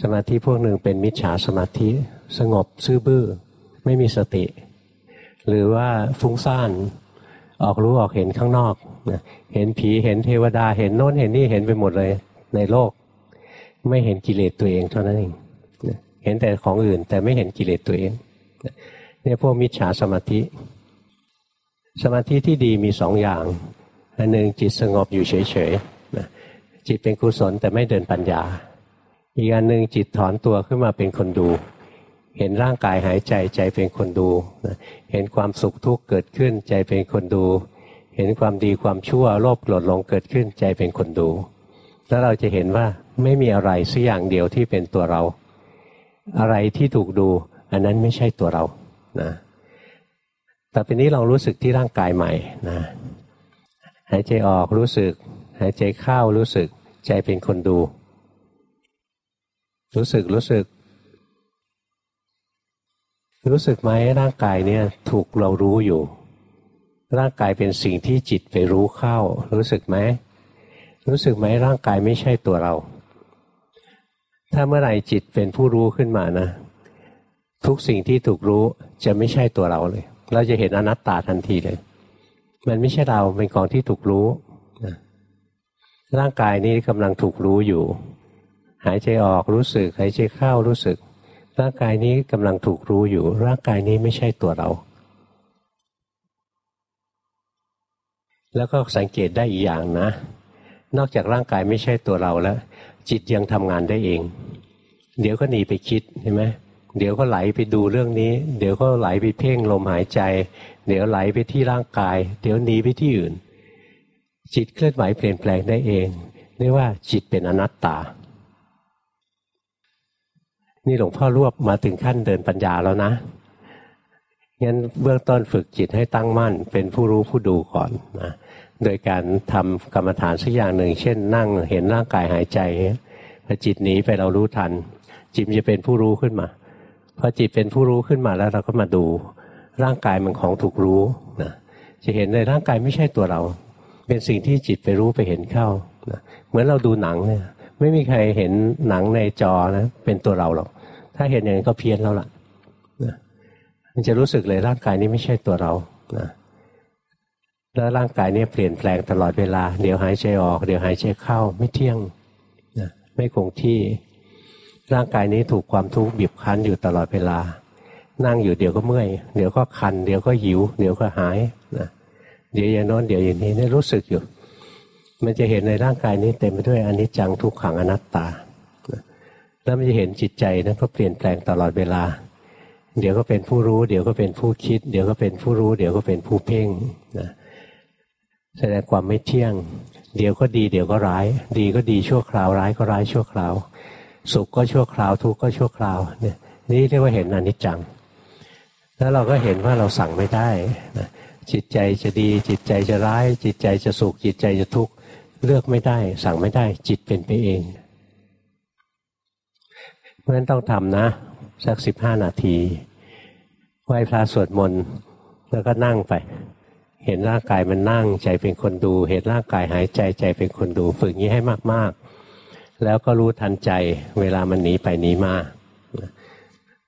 สมาธิพวกหนึ่งเป็นมิจฉาสมาธิ สงบซื่อบื้อ ไม่มีสติ หรือว่าฟุ้งซ่าน ออกรู้ออกเห็นข้างนอกเห็นผีเห็นเทวดา เห็นโน้นเห็นนี่เห็นไปหมดเลย ในโลก ไม่เห็นกิเลสตัวเองเท่านั้นเองเห็นแต่ของอื่น แต่ไม่เห็นกิเลสตัวเองเนี่ยพวกมิจฉาสมาธิ สมาธิที่ดีมีสองอย่างอันหนึ่งจิตสงบอยู่เฉยๆจิตเป็นกุศลแต่ไม่เดินปัญญา อีกอันหนึ่งจิตถอนตัวขึ้นมาเป็นคนดู เห็นร่างกายหายใจใจเป็นคนดูเห็นความสุขทุกข์เกิดขึ้นใจเป็นคนดู เห็นความดีความชั่วโลภโกรธหลงเกิดขึ้นใจเป็นคนดู แล้วเราจะเห็นว่าไม่มีอะไรสักอย่างเดียวที่เป็นตัวเรา อะไรที่ถูกดู อันนั้นไม่ใช่ตัวเรานะแต่ปีนี้เรารู้สึกที่ร่างกายใหม่นะหายใจออกรู้สึก หายใจเข้ารู้สึก ใจเป็นคนดู รู้สึกรู้สึก รู้สึกไหมร่างกายเนี่ยถูกเรารู้อยู่ ร่างกายเป็นสิ่งที่จิตไปรู้เข้า รู้สึกไหมรู้สึกไหมร่างกายไม่ใช่ตัวเรา ถ้าเมื่อไหร่จิตเป็นผู้รู้ขึ้นมานะ ทุกสิ่งที่ถูกรู้จะไม่ใช่ตัวเราเลย เราจะเห็นอนัตตาทันทีเลย มันไม่ใช่เราเป็นของที่ถูกรู้ร่างกายนี้กำลังถูกรู้อยู่ หายใจออกรู้สึกหายใจเข้ารู้สึก ร่างกายนี้กำลังถูกรู้อยู่ ร่างกายนี้ไม่ใช่ตัวเรา แล้วก็สังเกตได้อีกอย่างนะ นอกจากร่างกายไม่ใช่ตัวเราแล้ว จิตยังทำงานได้เอง เดี๋ยวก็หนีไปคิดเห็นไหมเดี๋ยวก็ไหลไปดูเรื่องนี้ เดี๋ยวก็ไหลไปเพ่งลมหายใจ เดี๋ยวไหลไปที่ร่างกาย เดี๋ยวหนีไปที่อื่น จิตเคลื่อนไหวเปลี่ยนแปลงได้เองเรียกว่าจิตเป็นอนัตตา นี่หลวงพ่อรวบมาถึงขั้นเดินปัญญาแล้วนะงั้นเบื้องต้นฝึกจิตให้ตั้งมั่น เป็นผู้รู้ผู้ดูก่อนนะโดยการทำกรรมฐานสักอย่างหนึ่ง เช่นนั่งเห็นร่างกายหายใจพอจิตหนีไปเรารู้ทัน จิตจะเป็นผู้รู้ขึ้นมาพอจิตเป็นผู้รู้ขึ้นมาแล้วเราก็มาดู ร่างกายมันของถูกรู้นะจะเห็นในร่างกายไม่ใช่ตัวเรา เป็นสิ่งที่จิตไปรู้ไปเห็นเข้านะเหมือนเราดูหนังเนี่ย ไม่มีใครเห็นหนังในจอนะ เป็นตัวเราหรอก ถ้าเห็นอย่างนั้นก็เพี้ยนแล้วล่ะนะมันจะรู้สึกเลยร่างกายนี้ไม่ใช่ตัวเรานะแล้วร่างกายนี้เปลี่ยนแปลงตลอดเวลา เดี๋ยวหายใจออก เดี๋ยวหายใจเข้า ไม่เที่ยงนะไม่คงที่ ร่างกายนี้ถูกความทุกข์บีบคั้นอยู่ตลอดเวลา นั่งอยู่เดี๋ยวก็เมื่อย เดี๋ยวก็คัน เดี๋ยวก็หิว เดี๋ยวก็หายนะเดี๋ยวอย่างโน้นเดี๋ยวอย่างนี้นี่รู้สึกอยู่ มันจะเห็นในร่างกายนี้เต็มไปด้วยอนิจจังทุกขังอนัตตา แล้วมันจะเห็นจิตใจนั้นก็เปลี่ยนแปลงตลอดเวลา เดี๋ยวก็เป็นผู้รู้ เดี๋ยวก็เป็นผู้คิด เดี๋ยวก็เป็นผู้รู้ เดี๋ยวก็เป็นผู้เพ่งนะแสดงความไม่เที่ยง เดี๋ยวก็ดีเดี๋ยวก็ร้าย ดีก็ดีชั่วคราวร้ายก็ร้ายชั่วคราว สุขก็ชั่วคราวทุกข์ก็ชั่วคราวเนี่ยนี่เรียกว่าเห็นอนิจจัง แล้วเราก็เห็นว่าเราสั่งไม่ได้นะจิตใจจะดีจิตใจจะร้าย จิตใจจะสุขจิตใจจะทุกข์ เลือกไม่ได้ สั่งไม่ได้จิตเป็นไปเองเพราะฉะนั้นต้องทำนะ สักสิบห้านาทีไหว้พระสวดมนต์แล้วก็นั่งไป เห็นร่างกายมันนั่งใจเป็นคนดู เห็นร่างกายหายใจใจเป็นคนดู ฝึกนี้ให้มาก ๆ แล้วก็รู้ทันใจเวลามันหนีไปหนีมา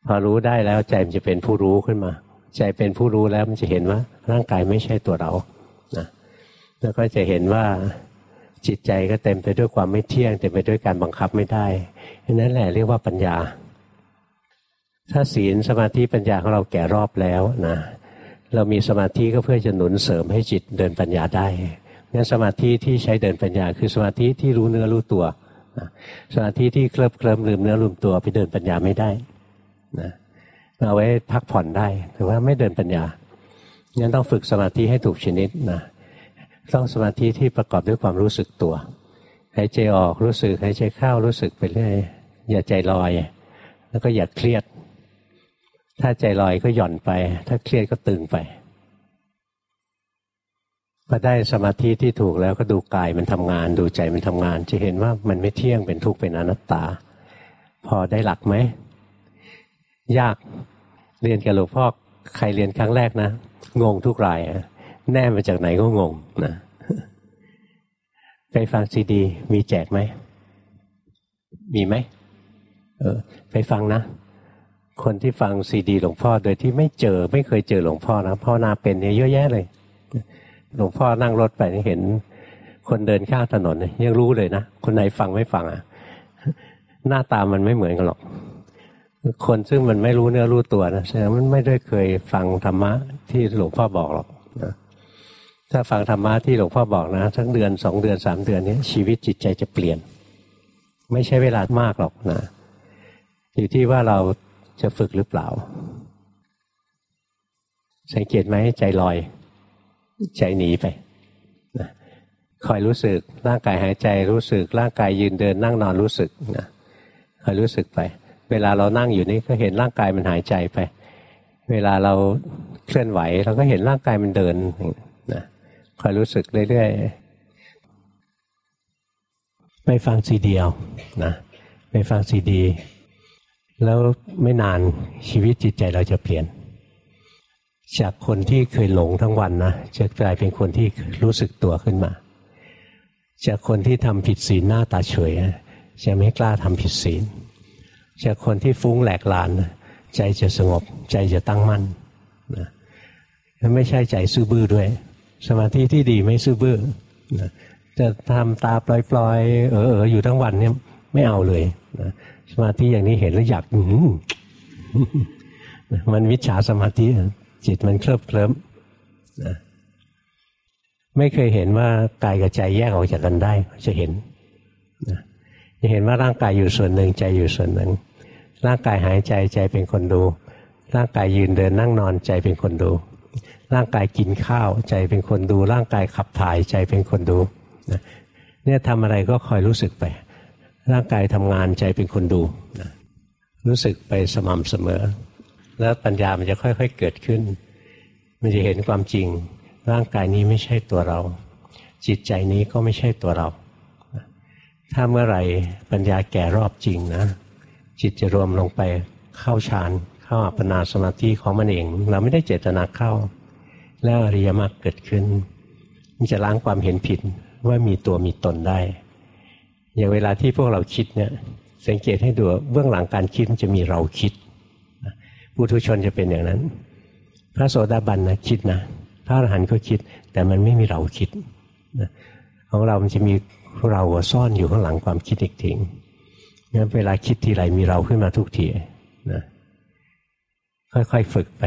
พอรู้ได้แล้วใจมันจะเป็นผู้รู้ขึ้นมา ใจเป็นผู้รู้แล้วมันจะเห็นว่าร่างกายไม่ใช่ตัวเรานะแล้วก็จะเห็นว่า จิตใจก็เต็มไปด้วยความไม่เที่ยงเต็มไปด้วยการบังคับไม่ได้นั่นแหละเรียกว่าปัญญา ถ้าศีลสมาธิปัญญาของเราแก่รอบแล้วนะเรามีสมาธิก็เพื่อจะหนุนเสริมให้จิตเดินปัญญาได้งั้นสมาธิที่ใช้เดินปัญญา คือสมาธิที่รู้เนื้อรู้ตัวนะสมาธิที่เคลิบเคลิ้มลืมเนื้อลืมตัวไปเดินปัญญาไม่ได้นะเอาไว้พักผ่อนได้แต่ว่าไม่เดินปัญญางั้นต้องฝึกสมาธิให้ถูกชนิดนะ ต้องสมาธิที่ประกอบด้วยความรู้สึกตัวหายใจออกรู้สึกหายใจเข้ารู้สึกไปเรื่อยอย่าใจลอย แล้วก็อย่าเครียด ถ้าใจลอยก็หย่อนไป ถ้าเครียดก็ตึงไปพอได้สมาธิที่ถูกแล้วก็ดูกายมันทำงาน ดูใจมันทำงาน จะเห็นว่ามันไม่เที่ยงเป็นทุกข์เป็นอนัตตา พอได้หลักไหม ยากเรียนกับหลวงพ่อใครเรียนครั้งแรกนะ งงทุกราย แน่มาจากไหนก็งงนะไปฟังซีดี มีแจกไหม มีไหมเออ ไปฟังนะ คนที่ฟังซีดี หลวงพ่อโดยที่ไม่เจอไม่เคยเจอหลวงพ่อนะพ่อนาเป็นเนี่ยเยอะแยะเลย หลวงพ่อนั่งรถไปเห็น คนเดินข้างถนนยังรู้เลยนะ คนไหนฟังไม่ฟังอะ หน้าตามันไม่เหมือนกันหรอก คนซึ่งมันไม่รู้เนื้อรู้ตัวนะแสดงมันไม่ได้เคยฟังธรรมะที่หลวงพ่อบอกหรอกนะ ถ้าฟังธรรมะที่หลวงพ่อบอกนะ ทั้งเดือนสองเดือนสามเดือนนี้ชีวิตจิตใจจะเปลี่ยน ไม่ใช่เวลามากหรอกนะ อยู่ที่ว่าเราจะฝึกหรือเปล่า สังเกตไหมใจลอย ใจหนีไปนะคอยรู้สึกร่างกายหายใจรู้สึกร่างกายยืนเดินนั่งนอนรู้สึกนะคอยรู้สึกไป เวลาเรานั่งอยู่นี่ก็เห็นร่างกายมันหายใจไป เวลาเราเคลื่อนไหวเราก็เห็นร่างกายมันเดินนะ คอยรู้สึกเรื่อยๆ ไปฟังซีดีเอานะไปฟังซีดี แล้วไม่นานชีวิตจิตใจเราจะเปลี่ยน จากคนที่เคยหลงทั้งวันนะจะกลายเป็นคนที่รู้สึกตัวขึ้นมา จากคนที่ทำผิดศีลหน้าตาเฉยจะไม่กล้าทำผิดศีล จากคนที่ฟุ้งแหลกลาน ใจจะสงบใจจะตั้งมั่นนะไม่ใช่ใจซื่อบื้อด้วย สมาธิที่ดีไม่ซื่อบื้อนะจะทำตาปล่อยๆ เออๆอยู่ทั้งวันเนี่ยไม่เอาเลยนะสมาธิอย่างนี้เห็นแล้วอยากมันวิชาสมาธิจิตมันเคลิบเคลิ้มนะไม่เคยเห็นว่ากายกับใจแยกออกจากกันได้ จะเห็นนะจะเห็นว่าร่างกายอยู่ส่วนหนึ่งใจอยู่ส่วนหนึ่ง ร่างกายหายใจใจเป็นคนดู ร่างกายยืนเดินนั่งนอนใจเป็นคนดู ร่างกายกินข้าว ใจเป็นคนดู ร่างกายขับถ่ายใจเป็นคนดูเนี่ยทำอะไรก็คอยรู้สึกไป ร่างกายทำงานใจเป็นคนดูนะรู้สึกไปสม่ำเสมอ แล้วปัญญามันจะค่อยๆเกิดขึ้น มันจะเห็นความจริง ร่างกายนี้ไม่ใช่ตัวเรา จิตใจนี้ก็ไม่ใช่ตัวเรา ถ้าเมื่อไหร่ปัญญาแก่รอบจริงนะจิตจะรวมลงไปเข้าฌานเข้าอัปปนาสมาธิของมันเอง เราไม่ได้เจตนาเข้า แล้วอริยมรรคเกิดขึ้น มันจะล้างความเห็นผิดว่ามีตัวมีตนได้ อย่างเวลาที่พวกเราคิดเนี่ยสังเกตให้ดูเบื้องหลังการคิดจะมีเราคิดปุถุชนจะเป็นอย่างนั้น พระโสดาบันนะคิดนะพระอรหันต์ก็คิด แต่มันไม่มีเราคิดของเรามันจะมีเราซ่อนอยู่ข้างหลังความคิดอีกทีงั้นเวลาคิดทีไรมีเราขึ้นมาทุกทีนะค่อยๆฝึกไป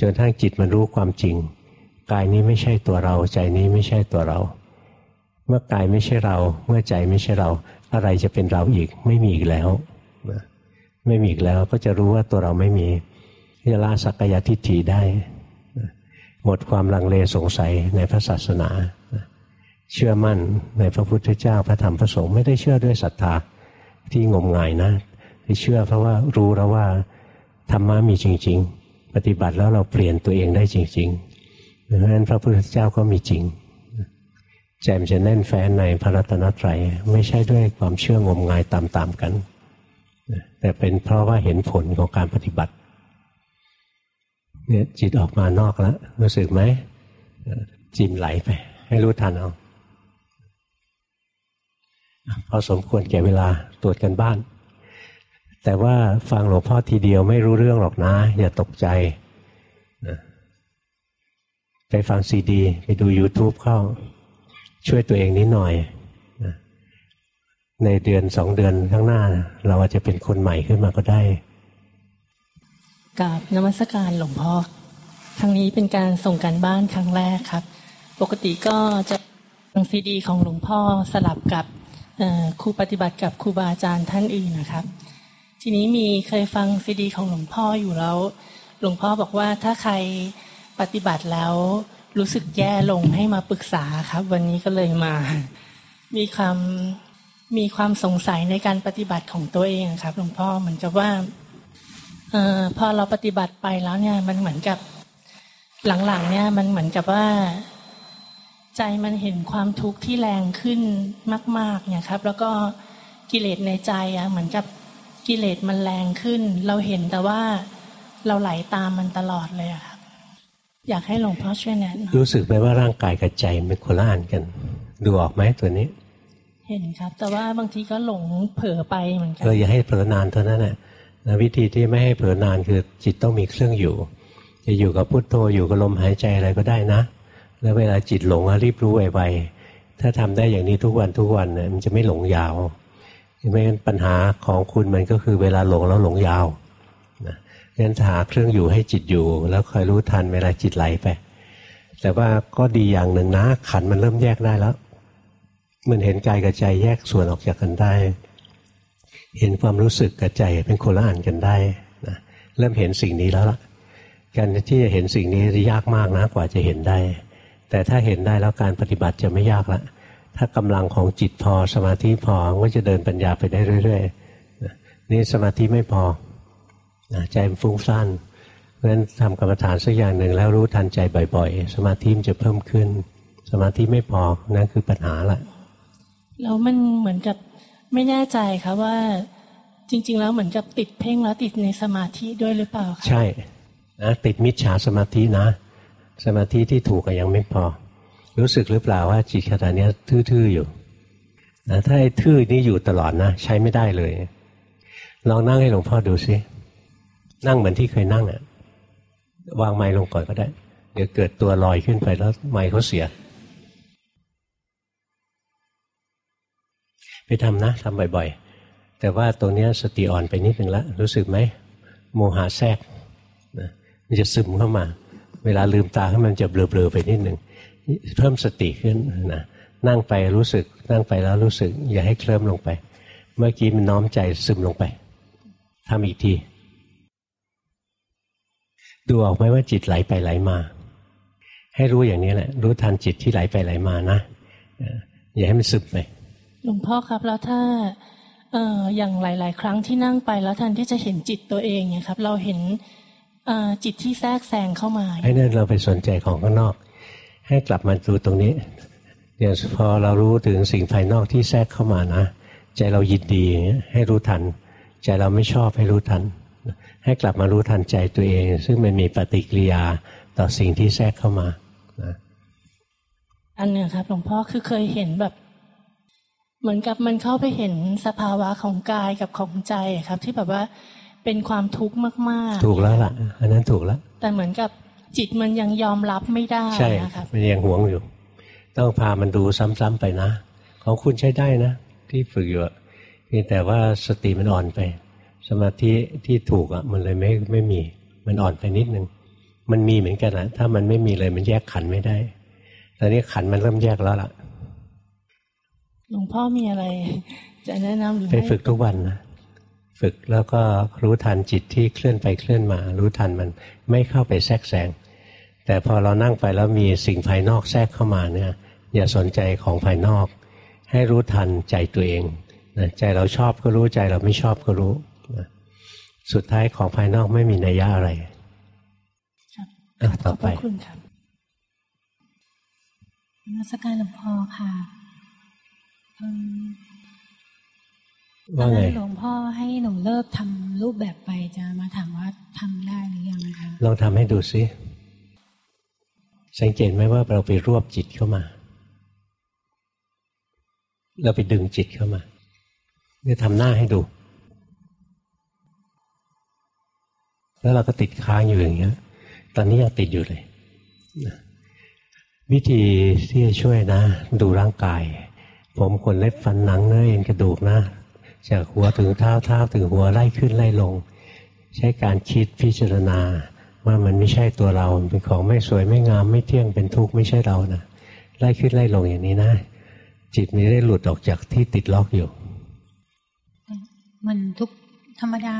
จนทั้งจิตมันรู้ความจริง กายนี้ไม่ใช่ตัวเรา ใจนี้ไม่ใช่ตัวเรา เมื่อกายไม่ใช่เรา เมื่อใจไม่ใช่เรา อะไรจะเป็นเราอีกไม่มีอีกแล้วไม่มีอีกแล้วก็จะรู้ว่าตัวเราไม่มีจะละสักกายทิฏฐิได้ หมดความลังเลสงสัยในพระศาสนาเชื่อมั่นในพระพุทธเจ้าพระธรรมพระสงฆ์ไม่ได้เชื่อด้วยศรัทธาที่งมงายนะเชื่อเพราะว่ารู้แล้วว่าธรรมะมีจริง ๆ ปฏิบัติแล้วเราเปลี่ยนตัวเองได้จริงๆดังนั้นพระพุทธเจ้าก็มีจริงใจมันจะแน่นแฟ้นในพระรัตนตรัยไม่ใช่ด้วยความเชื่องมงายตามๆกัน แต่เป็นเพราะว่าเห็นผลของการปฏิบัติเนี่ยจิตออกมานอกแล้วรู้สึกไหมจิมไหลไป ให้รู้ทันเอาพอสมควรแก่เวลาตรวจกันบ้าน แต่ว่าฟังหลวงพ่อทีเดียวไม่รู้เรื่องหรอกนะ อย่าตกใจนะไปฟังซีดี ไปดู YouTube เข้า ช่วยตัวเองนิดหน่อยนะในเดือนสองเดือนข้างหน้า เราอาจจะเป็นคนใหม่ขึ้นมาก็ได้กับนมัสการหลวงพ่อครั้งนี้เป็นการส่งการบ้านครั้งแรกครับ ปกติก็จะฟังซีดี ของหลวงพ่อสลับกับครูปฏิบัติกับครูบาอาจารย์ท่านอื่นนะครับ ทีนี้มีเคยฟังซีดีของหลวงพ่ออยู่แล้ว หลวงพ่อบอกว่าถ้าใครปฏิบัติแล้วรู้สึกแย่ลงให้มาปรึกษาครับ วันนี้ก็เลยมา มีความมีความสงสัยในการปฏิบัติของตัวเองครับ หลวงพ่อเหมือนกับว่าออพอเราปฏิบัติไปแล้วเนี่ย มันเหมือนกับหลังๆ เนี่ย มันเหมือนกับว่า ใจมันเห็นความทุกข์ที่แรงขึ้นมาก ๆ เนี่ยครับ แล้วก็กิเลสในใจอะเหมือนกับ กิเลสมันแรงขึ้น เราเห็นแต่ว่าเราไหลตามมันตลอดเลยอะครับอยากให้หลวงพ่อช่วยแนะนำรู้สึกไหมว่าร่างกายกับใจเป็นคนละอันกัน ดูออกไหมตัวนี้ เห็นครับ แต่ว่าบางทีก็หลงเผลอไปเหมือนกันเอออย่าให้เผลอนานเท่านั้นแหละนะวิธีที่ไม่ให้เผลอนานคือจิตต้องมีเครื่องอยู่ จะอยู่กับพุทโธอยู่กับลมหายใจอะไรก็ได้นะ แล้วเวลาจิตหลงรีบรู้ไวๆถ้าทำได้อย่างนี้ทุกวันทุกวันเนี่ยมันจะไม่หลงยาว ไม่งั้นปัญหาของคุณมันก็คือเวลาหลงแล้วหลงยาวนะงั้นหาเครื่องอยู่ให้จิตอยู่ แล้วคอยรู้ทันเวลาจิตไหลไป แต่ว่าก็ดีอย่างหนึ่งนะ ขันมันเริ่มแยกได้แล้ว มันเห็นกายกับใจแยกส่วนออกจากกันได้ เห็นความรู้สึกกับใจเป็นคนละอันกันได้นะเริ่มเห็นสิ่งนี้แล้วล่ะการที่จะเห็นสิ่งนี้ยากมากนะกว่าจะเห็นได้ แต่ถ้าเห็นได้แล้วการปฏิบัติจะไม่ยากละ ถ้ากำลังของจิตพอสมาธิพอก็จะเดินปัญญาไปได้เรื่อยๆนี่สมาธิไม่พอใจมันฟุ้งซ่านเพราะฉะนั้นทำกรรมฐานสักอย่างหนึ่งแล้วรู้ทันใจบ่อย ๆ สมาธิมันจะเพิ่มขึ้น สมาธิไม่พอนั่นคือปัญหาละแล้วมันเหมือนกับไม่แน่ใจครับว่าจริง ๆ แล้วเหมือนกับติดเพ่งแล้วติดในสมาธิด้วยหรือเปล่าคะใช่นะติดมิจฉาสมาธินะ สมาธิที่ถูกก็ยังไม่พอ รู้สึกหรือเปล่าว่าจิตขณะนี้ทื่อๆอยู่นะถ้าไอ้ทื่อนี้อยู่ตลอดนะ ใช้ไม่ได้เลย ลองนั่งให้หลวงพ่อดูซินั่งเหมือนที่เคยนั่งอะวางไม้ลงก่อนก็ได้ เดี๋ยวเกิดตัวลอยขึ้นไปแล้วไม้เขาเสีย ไปทำนะทำบ่อย ๆ แต่ว่าตรงนี้สติอ่อนไปนิดนึงแล้วรู้สึกไหมโมหะแทรกนะมันจะซึมเข้ามา เวลาลืมตาให้นมันจะเบลอๆไปนิดหนึ่ง เพิ่มสติขึ้นนะนั่งไปรู้สึก นั่งไปแล้วรู้สึก อย่าให้เคลิ้มลงไป เมื่อกี้มันน้อมใจซึมลงไปทำอีกที ดูออกไหมว่าจิตไหลไปไหลมา ให้รู้อย่างนี้แหละ รู้ทันจิตที่ไหลไปไหลมานะอย่าให้มันซึมไปหลวงพ่อครับแล้วถ้าเอออย่างหลาย ๆ ครั้งที่นั่งไปแล้วท่านที่จะเห็นจิตตัวเองเนี่ยครับ เราเห็นจิตที่แทรกแซงเข้ามาให้นั่นเราไปสนใจของข้างนอก ให้กลับมาดูตรงนี้เดี๋ยวพอเรารู้ถึงสิ่งภายนอกที่แทรกเข้ามานะ ใจเรายินดีให้รู้ทัน ใจเราไม่ชอบให้รู้ทัน ให้กลับมารู้ทันใจตัวเอง ซึ่งมันมีปฏิกิริยาต่อสิ่งที่แทรกเข้ามานะอันหนึ่งครับหลวงพ่อคือเคยเห็นแบบ เหมือนกับมันเข้าไปเห็นสภาวะของกายกับของใจครับ ที่แบบว่าเป็นความทุกข์มากๆ ถูกแล้วล่ะ อันนั้นถูกแล้ว แต่เหมือนกับ จิตมันยังยอมรับไม่ได้ใช่ครับมันยังหวงอยู่ ต้องพามันดูซ้ำๆไปนะ ของคุณใช้ได้นะ ที่ฝึกอยู่พียงแต่ว่าสติมันอ่อนไป สมาธิที่ถูกอะมันเลยไม่ไม่มีมันอ่อนไปนิดนึงมันมีเหมือนกันนะถ้ามันไม่มีเลยมันแยกขันไม่ได้ตอนนี้ขันมันเริ่มแยกแล้วล่ะหลวงพ่อมีอะไร จะแนะนำหรือไปไม่ฝึกทุกวันนะฝึกแล้วก็รู้ทันจิตที่เคลื่อนไปเคลื่อนมา รู้ทันมันไม่เข้าไปแทรกแซง แต่พอเรานั่งไปแล้วมีสิ่งภายนอกแทรกเข้ามาเนี่ยอย่าสนใจของภายนอก ให้รู้ทันใจตัวเองนะใจเราชอบก็รู้ใจเราไม่ชอบก็รู้นะสุดท้ายของภายนอกไม่มีนัยยะอะไรครับอะขต่ออบพไประคุณครับนมัสการหลวงพ่อค่ะเอิ่มตอว่านไงนั้นหลวงพ่อให้หนูเลิกทำรูปแบบไปจะมาถามว่าทำได้หรือยังคะลองทำให้ดูซิ สังเกตไหมว่าเราไปรวบจิตเข้ามา เราไปดึงจิตเข้ามาเนี่ยทำหน้าให้ดู แล้วเราก็ติดค้างอยู่อย่างเงี้ย ตอนนี้ยังติดอยู่เลย วิธีที่จะช่วยนะ ดูร่างกาย ผมขนเล็บฟันหนังเนื้อเอ็นกระดูกนะ จากหัวถึงเท้าเท้าถึงหัวไล่ขึ้นไล่ลง ใช้การคิดพิจารณา ว่ามันไม่ใช่ตัวเราเป็นของไม่สวยไม่งามไม่เที่ยงเป็นทุกข์ไม่ใช่เรานะไล่ขึ้นไล่ลงอย่างนี้นะ จิตมันได้หลุดออกจากที่ติดล็อกอยู่ มันทุกธรรมดา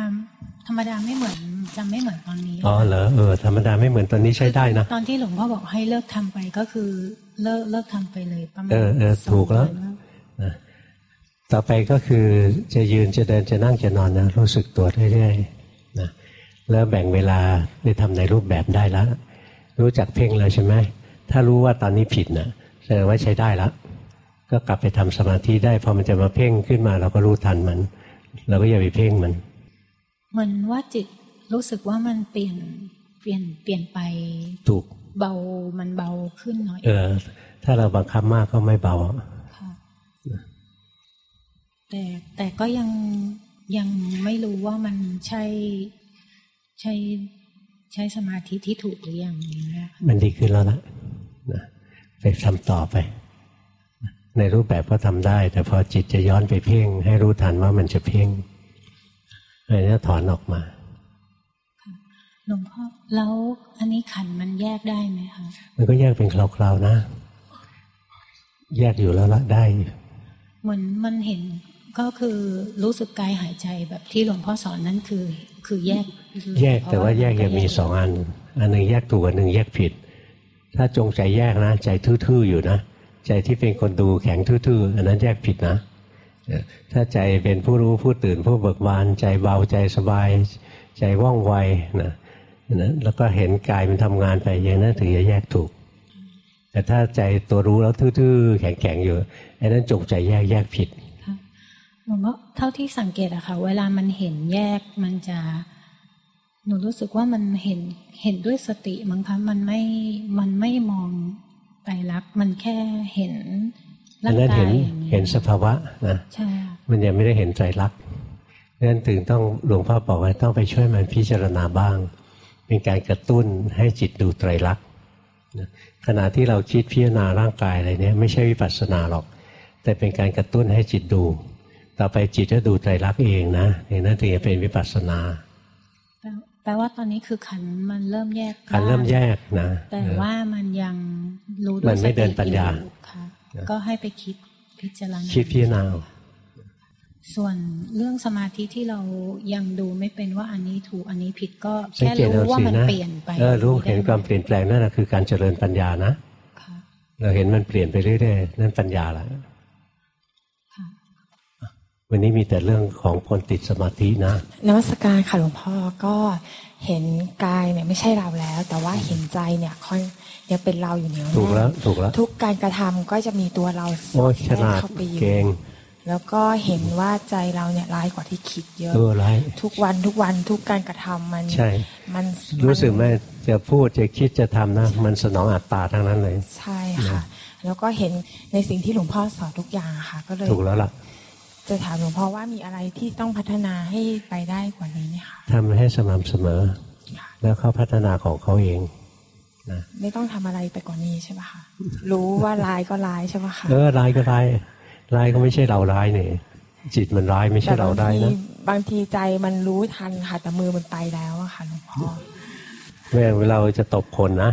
ธรรมดาไม่เหมือนจะไม่เหมือนตอนนี้อ๋อเหรอเออธรรมดาไม่เหมือนตอนนี้ใช้ได้นะตอนที่หลวงพ่อบอกให้เลิกทำไปก็คือเลิกเลิกทำไปเลยประมาณเออเออสงถูกแล้วเดือนนะต่อไปก็คือจะยืนจะเดินจะนั่งจะนอนนะรู้สึกตัวเรื่อยๆนะ แล้วแบ่งเวลาไปทำในรูปแบบได้แล้ว รู้จักเพ่งแล้วใช่ไหมถ้ารู้ว่าตอนนี้ผิดนะแสดงว่าใช้ได้แล้วก็กลับไปทำสมาธิได้พอมันจะมาเพ่งขึ้นมา เราก็รู้ทันมัน เราก็อย่าไปเพ่งมันเหมือนว่าจิตรู้สึกว่ามันเปลี่ยนเปลี่ยนเปลี่ยนไปถูกเบามันเบาขึ้นหน่อย เออ ถ้าเราบังคับมากก็ไม่เบาค่ะแต่แต่ก็ยังยังไม่รู้ว่ามันใช่ ใช่ใช่สมาธิที่ถูกหรือยังนี้ยค่ะมันดีขึ้นแล้วละนะไปทำต่อไป ในรูปแบบก็ทำได้ แต่พอจิตจะย้อนไปเพ่ง ให้รู้ทันว่ามันจะเพ่งอะไรนี้ถอนออกมาหลวงพ่อแล้วอันนี้ขันธ์มันแยกได้ไหมคะมันก็แยกเป็นคราวๆนะ แยกอยู่แล้วละได้เหมือนมันเห็นก็คือรู้สึกกายหายใจแบบที่หลวงพ่อสอนนั่นคือ คือแยก แยกแต่ว่าแยกยังมีสองอัน อันหนึ่งแยกถูกอันหนึ่งแยกผิด ถ้าจงใจแยกนะ ใจทื่อๆอยู่นะ ใจที่เป็นคนดูแข็งทื่อๆ อันนั้นแยกผิดนะเออถ้าใจเป็นผู้รู้ผู้ตื่นผู้เบิกบานใจเบาใจสบาย ใจว่องไวนะนะแล้วก็เห็นกายมันทำงานไปอย่างนั้นถึงจะแยกถูก แต่ถ้าใจตัวรู้แล้วทื่อๆ แข็งๆอยู่อันนั้นจงใจแยกแยกผิดค่ะหลวงพ่อเท่าที่สังเกตอะค่ะ เวลามันเห็นแยกมันจะ หนูรู้สึกว่ามันเห็นเห็นด้วยสติมั้งคะมันไม่มันไม่มองไตรลักษณ์มันแค่เห็นอัร่านงนั้นกาเห็ยนอย่างนี้เห็นสภาวะนะใช่ค่ะมันยังไม่ได้เห็นใจรักษณ์เพราะฉะนั้นถึงต้องหลวงพ่อบอกว่าต้องไปช่วยมันพิจารณาบ้าง เป็นการกระตุ้นให้จิตดูไตรลักษณ์นะขณะที่เราคิดพิจารณาร่างกายอะไรเนี้ยไม่ใช่วิปัสสนาหรอก แต่เป็นการกระตุ้นให้จิตดู ต่อไปจิตจะดูไตรลักษณ์เองนะอย่างนั้นถึงจะเป็นวิปัสสนา แปลแปลว่าตอนนี้คือขันธ์มันเริ่มแยกการเริ่มแยกนะแต่เออว่ามันยังรู้ด้วยมันไม่สติเดินปัญญาอยู่ค่ะก็ให้ไปคิดพิจารณาคิดพิจารณาส่วนเรื่องสมาธิที่เรายังดูไม่เป็นว่าอันนี้ถูกอันนี้ผิดก็สังแค่เกตรู้เอาว่าสิมันนะเปลี่ยนไปเออรู้ได้เห็นความเปลี่ยนแปลงนั่นแหะคือการเจริญปัญญานะค่ะเราเห็นมันเปลี่ยนไปเรื่อยๆนั่นปัญญาละค่ะ วันนี้มีแต่เรื่องของคนติดสมาธินะนมัสการค่ะหลวงพ่อก็เห็นกายเนี่ยไม่ใช่เราแล้ว แต่ว่าเห็นใจเนี่ยค่อยยังเป็นเราอยู่เหนียวถูกแล้วน่นถูกแล้วทุกการกระทำก็จะมีตัวเราสโอ้อดยแทฉรกลาดเข้าไปอยู่เก่งแล้วก็เห็นว่าใจเราเนี่ยร้ายกว่าที่คิดเยอะเออไรทุกวันทุกวันทุกการกระทำมันใช่มันรู้สึกไหมจะพูดจะคิดจะทำนะ มันสนองอัตตาทั้งนั้นเลย ใช่ค่ะ แล้วก็เห็นในสิ่งที่หลวงพ่อสอนทุกอย่างค่ะ ก็เลยถูกแล้วล่ะ จะถามหลวงพ่อว่ามีอะไรที่ต้องพัฒนาให้ไปได้กว่านี้ไหมคะทำให้สม่ำเสมอ แล้วเขาพัฒนาของเขาเองไม่ต้องทำอะไรไปกว่านี้ใช่ไหมคะรู้ว่าร้ายก็ร้ายใช่ไหมคะเออร้ายก็ร้ายร้ายก็ไม่ใช่เราร้ายนี่จิตมันร้ายไม่ใช่เราได้นะบางทีใจมันรู้ทันค่ะแต่มือมันไปแล้วอะค่ะหลวงพ่อเมื่อเราจะตบคนนะ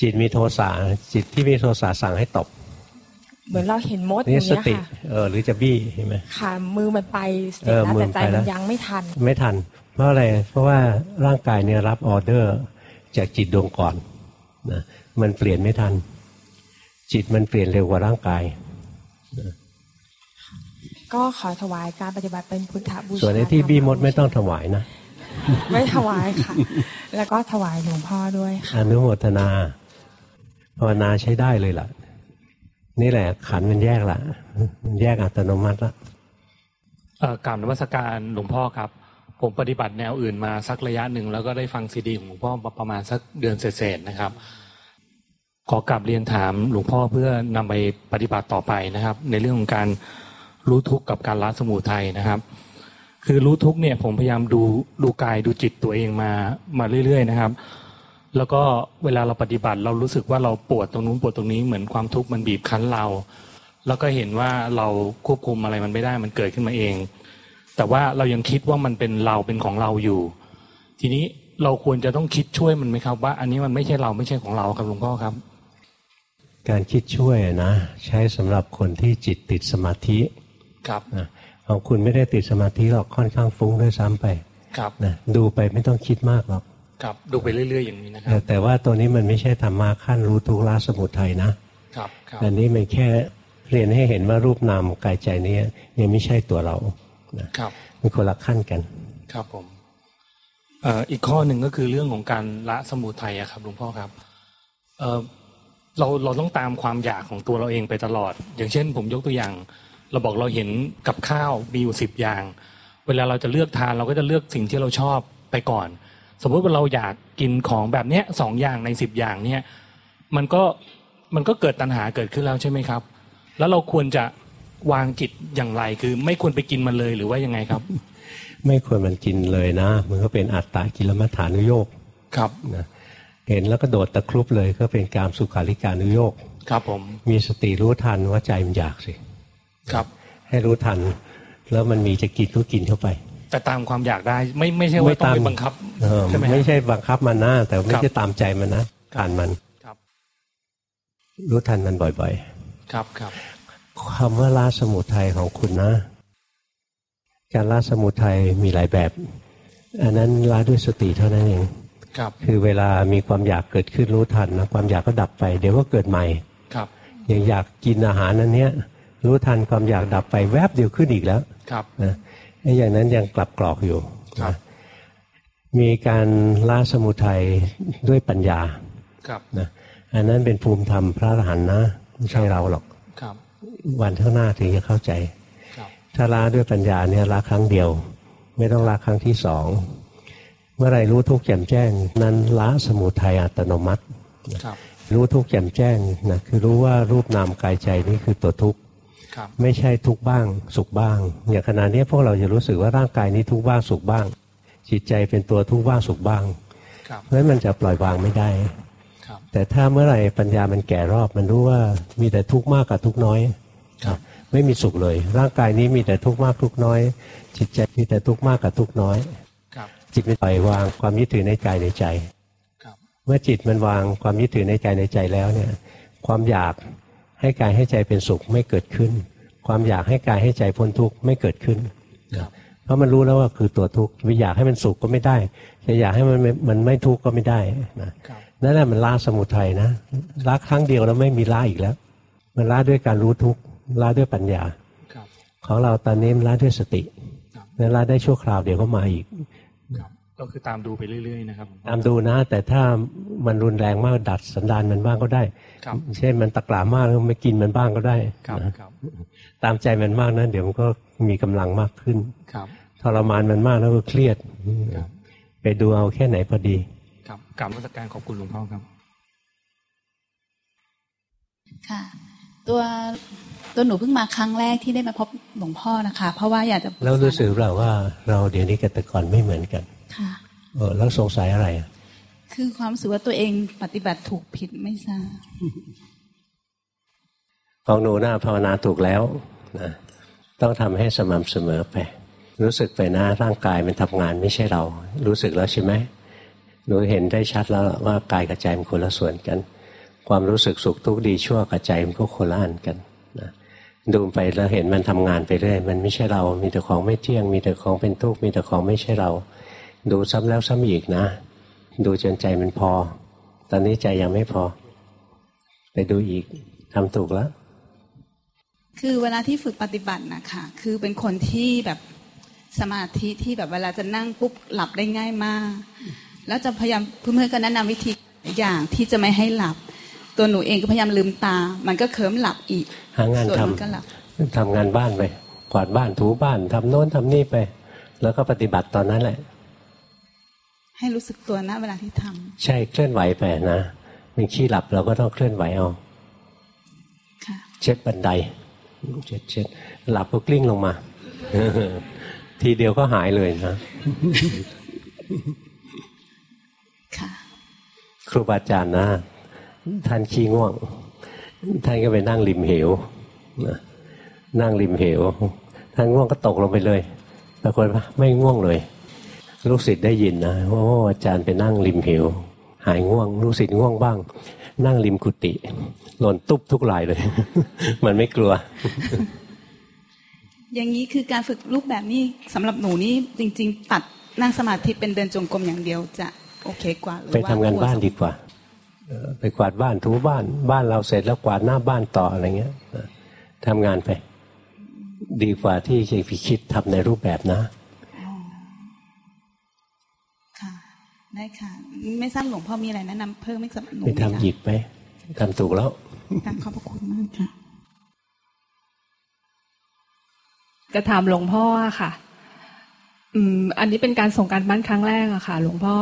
จิตมีโทสะจิตที่มีโทสะสั่งให้ตบ เหมือนเราเห็นมดอนี่ย่างสเงี้ยติค่ะเออหรือจะบี้เห็นไหมค่ะ มือมันไปเสร็จเออแล้วมือแต่มันใจไปแล้มัวนยังไม่ทัน ไม่ทัน เพราะอะไรเพราะว่าร่างกายเนี่ยรับออเดอร์จากจิตดวงก่อนนะมันเปลี่ยนไม่ทัน จิตมันเปลี่ยนเร็วกว่าร่างกายก็ขอถวายการปฏิบัติเป็นพุทธบูชาส่วนไอ้ที่บี้มดไม่ต้องถวายนะ ไม่ถวายค่ะ แล้วก็ถวายหลวงพ่อด้วยค่ะอนุโมทนาภาวนาใช้ได้เลยล่ะ นี่แหละขันมันแยกละมันแยกอัตโนมัติละกราบนวัสการหลวงพ่อครับ ผมปฏิบัติแนวอื่นมาสักระยะหนึ่งแล้วก็ได้ฟังซีดีของหลวงพ่อประมาณสักเดือนเศษๆนะครับ ขอกลับเรียนถามหลวงพ่อเพื่อนำไปปฏิบัติต่อไปนะครับ ในเรื่องของการรู้ทุกข์กับการละสมุทัยนะครับ คือรู้ทุกข์เนี่ยผมพยายามดูดูกายดูจิตตัวเองมามาเรื่อย ๆ นะครับ แล้วก็เวลาเราปฏิบัติเรารู้สึกว่าเราปวดตรงนู้นปวดตรงนี้เหมือนความทุกข์มันบีบคั้นเรา แล้วก็เห็นว่าเราควบคุมอะไรมันไม่ได้มันเกิดขึ้นมาเอง แต่ว่าเรายังคิดว่ามันเป็นเราเป็นของเราอยู่ ทีนี้เราควรจะต้องคิดช่วยมันไหมครับ ว่า อันนี้มันไม่ใช่เราไม่ใช่ของเราครับหลวงพ่อครับ การคิดช่วยนะ ใช้สำหรับคนที่จิตติดสมาธิครับนะของคุณไม่ได้ติดสมาธิหรอกค่อนข้างฟุ้งด้วยซ้ำไปครับนะดูไปไม่ต้องคิดมากหรอก ครับดูไปเรื่อย ๆ อย่างนี้นะคแต่รับแต่ว่าตัวนี้มันไม่ใช่ธรรมะขั้นรู้ทุกข์ละสมุทัยนะครับครับอันนี้มันแค่เรียนให้เห็นว่ารูปนามกายใจนี้ยังไม่ใช่ตัวเรานะครับมันคนละขั้นกันครับผมเอ่ออีกข้อหนึ่งก็คือเรื่องของการละสมุทัยอะครับหลวงพ่อครับเอ่อเราเราต้องตามความอยากของตัวเราเองไปตลอด อย่างเช่น ผมยกตัวอย่าง เราบอกเราเห็นกับข้าวมีอยู่สิบอย่าง เวลาเราจะเลือกทานเราก็จะเลือกสิ่งที่เราชอบไปก่อน สมมติว่าเราอยากกินของแบบเนี้ยสองอย่างในสิบอย่างเนี่ยมันก็มันก็เกิดตัณหาเกิดขึ้นแล้วใช่ไหมครับ แล้วเราควรจะวางจิตอย่างไรคือ ไม่ควรไปกินมันเลยหรือว่ายังไงครับ ไม่ควรมันกินเลยนะ มันก็เป็นอัตตากิลมัฐานุโยกครับนะเห็นแล้วก็โดดตะครุบเลยก็เป็นการสุขาริการนุโยกครับผมมีสติรู้ทันว่าใจมันอยากสิ ครับ ให้รู้ทัน แล้วมันมีจะกินก็กินเข้าไป แต่ตามความอยากได้ไม่ไม่ใช่ว่าต้องไปบังคับเออใช่ไหมฮะไม่ใช่บังคับมันนะแต่ไม่ครับใช่ตามใจมันนะอ่านมันครับ รู้ทันมันบ่อยครับครับๆคำว่าละสมุทัยของคุณนะ การละสมุทัยมีหลายแบบ อันนั้นละด้วยสติเท่านั้นเองครับ คือเวลามีความอยากเกิดขึ้นรู้ทันนะความอยากก็ดับไป เดี๋ยวก็เกิดใหม่ครับอย่างอยากกินอาหารนั้นเนี้ยรู้ทันความอยากดับไปแวบเดียวขึ้นอีกแล้วครับนะ ไอ้อย่างนั้นยังกลับกรอกอยู่ครับนะมีการละสมุทัยด้วยปัญญาครับนะอันนั้นเป็นภูมิธรรมพระอรหันต์นะไม่ใช่เราหรอกครับ วันข้างหน้าถึงจะเข้าใจครับถ้าละด้วยปัญญาเนี่ยละครั้งเดียว ไม่ต้องละครั้งที่สองเมื่อไหรรู้ทุกข์แจ่มแจ้ง นั้นละสมุทัยอัตโนมัติครับรู้ทุกข์แจ่มแจ้งนะคือรู้ว่ารูปนามกายใจนี่คือตัวทุกข์ครับ ไม่ใช่ทุกข์บ้างสุขบ้าง อย่างขณะนี้พวกเราจะรู้สึกว่าร่างกายนี้ทุกข์บ้างสุขบ้าง จิตใจเป็นตัวทุกข์บ้างสุขบ้างครับเพราะฉะนั้นมันจะปล่อยวางไม่ได้ครับแต่ถ้าเมื่อไหร่ปัญญามันแก่รอบมันรู้ว่ามีแต่ทุกข์มากกับทุกข์น้อยครับไม่มีสุขเลย ร่างกายนี้มีแต่ทุกข์มากทุกข์น้อย จิตใจมีแต่ทุกข์มากกับทุกข์น้อยครับจิตมันปล่อยวางความยึดถือในกายในใจครับเมื่อจิตมันวางความยึดถือในกายในใจแล้วเนี่ย ความอยาก ให้กายให้ใจเป็นสุขไม่เกิดขึ้น ความอยากให้กายให้ใจพ้นทุกข์ไม่เกิดขึ้นครับเพราะมันรู้แล้วว่าคือตัวทุกข์ไม่อยากให้มันสุขก็ไม่ได้จะอยากให้มันไม่มันไม่ทุกข์ก็ไม่ได้นะครับนั่นแหละมันละสมุทัยนะละครั้งเดียวแล้วไม่มีละอีกแล้ว มันละด้วยการรู้ทุกข์ละด้วยปัญญาครับของเราตอนนี้มันละด้วยสติครับนั่นละได้ชั่วคราวเดี๋ยวก็มาอีกครับ ก็คือตามดูไปเรื่อยๆนะครับ ตามดูนะ แต่ถ้ามันรุนแรงมากดัดสันดานมันบ้างก็ได้ครับเช่นมันตะกร้ามากแล้วไม่กินมันบ้างก็ได้ครับนะครับตามใจมันมากนะเดี๋ยวมันก็มีกำลังมากขึ้นครับทรมานมันมากแล้วก็เครียดครับไปดูเอาแค่ไหนพอดี ครับกราบนมัสการขอบคุณหลวงพ่อครับ ค่ะ ตัวตัวหนูเพิ่งมาครั้งแรกที่ได้มาพบหลวงพ่อนะคะ เพราะว่าอยากจะปษาแล้วรู้สึกเราว่าเราเดี๋ยวนี้กับแต่ก่อนไม่เหมือนกัน ค่ะเออแล้วสงสัยอะไรอะคือความรู้สึกว่าตัวเองปฏิบัติถูกผิดไม่ทราบของหนูน่าภาวนาถูกแล้วนะต้องทำให้สม่ำเสมอไป รู้สึกไปนะร่างกายมันทำงานไม่ใช่เรา รู้สึกแล้วใช่ไหมหนูเห็นได้ชัดแล้วว่ากายกับใจมันคนละส่วนกัน ความรู้สึกสุขทุกข์ดีชั่วกับใจมันก็คนละอันกันนะดูไปแล้วเห็นมันทำงานไปเรื่อยมันไม่ใช่เรา มีแต่ของไม่เที่ยง มีแต่ของเป็นทุกข์มีแต่ของไม่ใช่เรา ดูซ้ำแล้วซ้ำอีกนะ ดูจนใจมันพอ ตอนนี้ใจยังไม่พอ ไปดูอีกทำถูกแล้ว คือเวลาที่ฝึกปฏิบัตินะคะคือเป็นคนที่แบบสมาธิที่แบบเวลาจะนั่งปุ๊บหลับได้ง่ายมาก แล้วจะพยายามเพื่อนๆก็แนะนำวิธีอย่างที่จะไม่ให้หลับ ตัวหนูเองก็พยายามลืมตา มันก็เคลิ้มหลับอีกหางานส่วนทมันก็หลับำทำงานบ้านไปกวาดบ้านถูบ้านทำโน้นทำนี่ไป แล้วก็ปฏิบัติตอนนั้นแหละ ให้รู้สึกตัวนะเวลาที่ทำใช่เคลื่อนไหวไปนะมันขี้หลับเราก็ต้องเคลื่อนไหวเอาค่ะเช็ดบันไดเช็ดเช็ดหลับก็กลิ้งลงมา ทีเดียวก็หายเลยนะค่ะครูบาอาจารย์นะท่านขี้ง่วง ท่านก็ไปนั่งริมเหวนะนั่งริมเหวท่านง่วงก็ตกลงไปเลยปรากฏว่าไม่ง่วงเลย ลูกศิษย์ได้ยินนะว่าโอ้อาจารย์ไปนั่งริมเหวหายง่วง ลูกศิษย์ง่วงบ้าง นั่งริมกุฏิหล่นตุ๊บทุกรายเลย มันไม่กลัว อย่างนี้คือการฝึกรูปแบบนี้สำหรับหนูนี่จริง ๆ ตัดนั่งสมาธิเป็นเดินจงกรมอย่างเดียวจะโอเคกว่าหรือไปว่าทำงานบ้านดีกว่าเออไปกวาดบ้านถูบ้าน บ้านเราเสร็จแล้วกวาดหน้าบ้านต่ออะไรเงี้ยเออทำงานไป ดีกว่าที่จะไปคิดทำในรูปแบบนะค่ะ ได้ค่ะ ไม่ทราบหลวงพ่อมีอะไรแนะนำเพิ่มไหมสำหรับหนูไปไหมทำคะหยิบไปทำถูกแล้วการขอบพระคุณมากค่ะกระถามหลวงพ่ออะค่ะ อืม อันนี้เป็นการส่งการบ้านครั้งแรกอะค่ะ หลวงพ่อ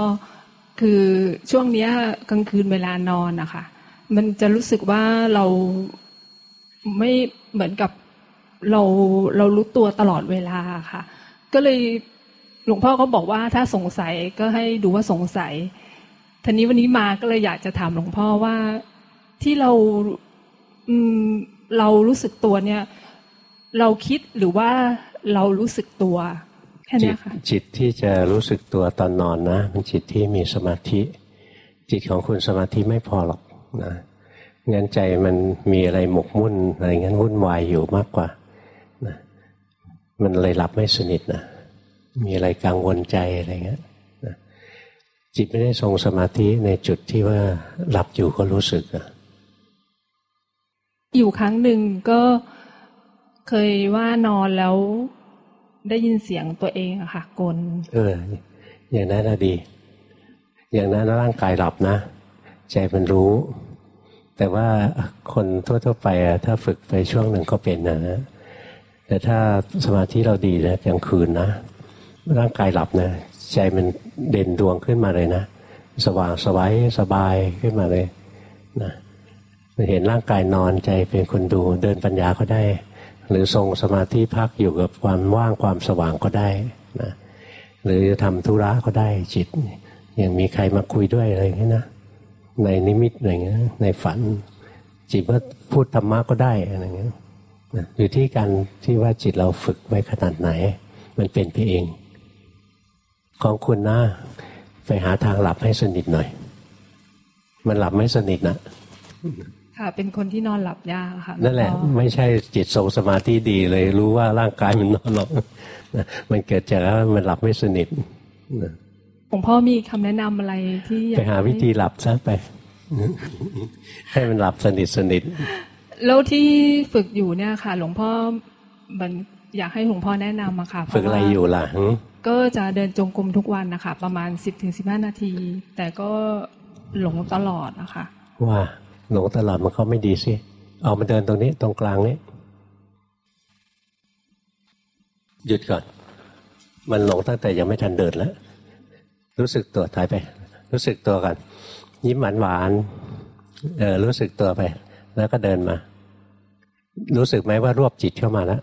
คือช่วงเนี้ยกลางคืนเวลานอนนะคะมันจะรู้สึกว่าเราไม่เหมือนกับเราเรารู้ตัวตลอดเวลาค่ะ ก็เลย หลวงพ่อก็บอกว่าถ้าสงสัยก็ให้ดูว่าสงสัยทีนี้วันนี้มาก็เลยอยากจะถามหลวงพ่อว่าที่เราอืมเรารู้สึกตัวเนี่ย เราคิดหรือว่าเรารู้สึกตัวแค่นี้ค่ะจิตที่จะรู้สึกตัวตอนนอนนะมันจิตที่มีสมาธิ จิตของคุณสมาธิไม่พอหรอกนะงั้นใจมันมีอะไรหมกมุ่นอะไรงั้นวุ่นวายอยู่มากกว่านะมันเลยหลับไม่สนิทนะ มีอะไรกังวลใจอะไรเงี้ยนะจิตไม่ได้ทรงสมาธิในจุดที่ว่าหลับอยู่ก็รู้สึกอะอยู่ครั้งหนึ่งก็เคยว่านอนแล้วได้ยินเสียงตัวเองอะค่ะกลเออ อย่างนั้นน่ะดี อย่างนั้นร่างกายหลับนะ ใจมันรู้ แต่ว่าคนทั่วๆไปอะถ้าฝึกไปช่วงหนึ่งก็เป็นนะแต่ถ้าสมาธิเราดีนะกลางคืนนะ ร่างกายหลับนะใจมันเด่นดวงขึ้นมาเลยนะ สว่างสวัยสบายขึ้นมาเลยนะมันเห็นร่างกายนอนใจเป็นคนดูเดินปัญญาก็ได้ หรือทรงสมาธิพักอยู่กับความว่างความสว่างก็ได้นะหรือจะทำธุระก็ได้จิตอย่างมีใครมาคุยด้วยอะไรอย่างนี้ยนะในนิมิตอะไรเงี้ยในฝัน จิตว่าพูดธรรมะก็ได้อะไรเงี้ยอยู่ที่การที่ว่าจิตเราฝึกไว้ขนาดไหน มันเป็นไปเอง ของคุณนะไปหาทางหลับให้สนิทหน่อย มันหลับไม่สนิทนะค่ะเป็นคนที่นอนหลับยากค่ะนั่นแหละวก็ไม่ใช่จิตทรงสมาธิดีเลย รู้ว่าร่างกายมันนอนหลับนะมันเกิดจากว่ามันหลับไม่สนิทนะหลวงพ่อมีคำแนะนำอะไรที่อยากไปหาวิธีให้หลับซะไป ให้มันหลับสนิทสนิทแล้วที่ฝึกอยู่เนี่ยค่ะ หลวงพ่อมันอยากให้หลวงพ่อแนะนำอะค่ะเพาฝึกอะไรว่าอยู่ล่ะหึ ก็จะเดินจงกรมทุกวันนะคะ ประมาณสิบถึงสิบห้านาที แต่ก็หลงตลอดนะคะ ว่าหลงตลอดมันก็ไม่ดีสิ เอามาเดินตรงนี้ตรงกลางนี้หยุดก่อน มันหลงตั้งแต่ยังไม่ทันเดินแล้ว รู้สึกตัวถอยไป รู้สึกตัวกันยิ้มหวานหวานเออรู้สึกตัวไป แล้วก็เดินมา รู้สึกไหมว่ารวบจิตเข้ามาแล้ว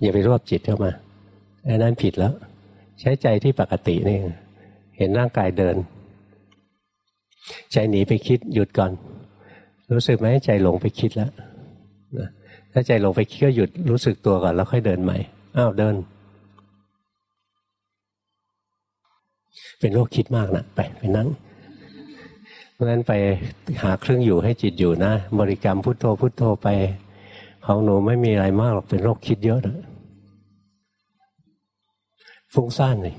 อย่าไปรวบจิตเข้ามาไอ้นั้นผิดแล้ว ใช้ใจที่ปกตินี่เห็นร่างกายเดิน ใจหนีไปคิดหยุดก่อน รู้สึกไหมใจหลงไปคิดแล้วนะถ้าใจหลงไปคิดก็หยุดรู้สึกตัวก่อนแล้วค่อยเดินใหม่อ้าวเดิน เป็นโรคคิดมากนะไปไปนั่งเพราะฉะนั้นไปหาเครื่องอยู่ให้จิตอยู่นะ บริกรรมพุทโธพุทโธไป ของหนูไม่มีอะไรมากหรอกเป็นโรคคิดเยอะนะ ฟุ้งซ่านเลย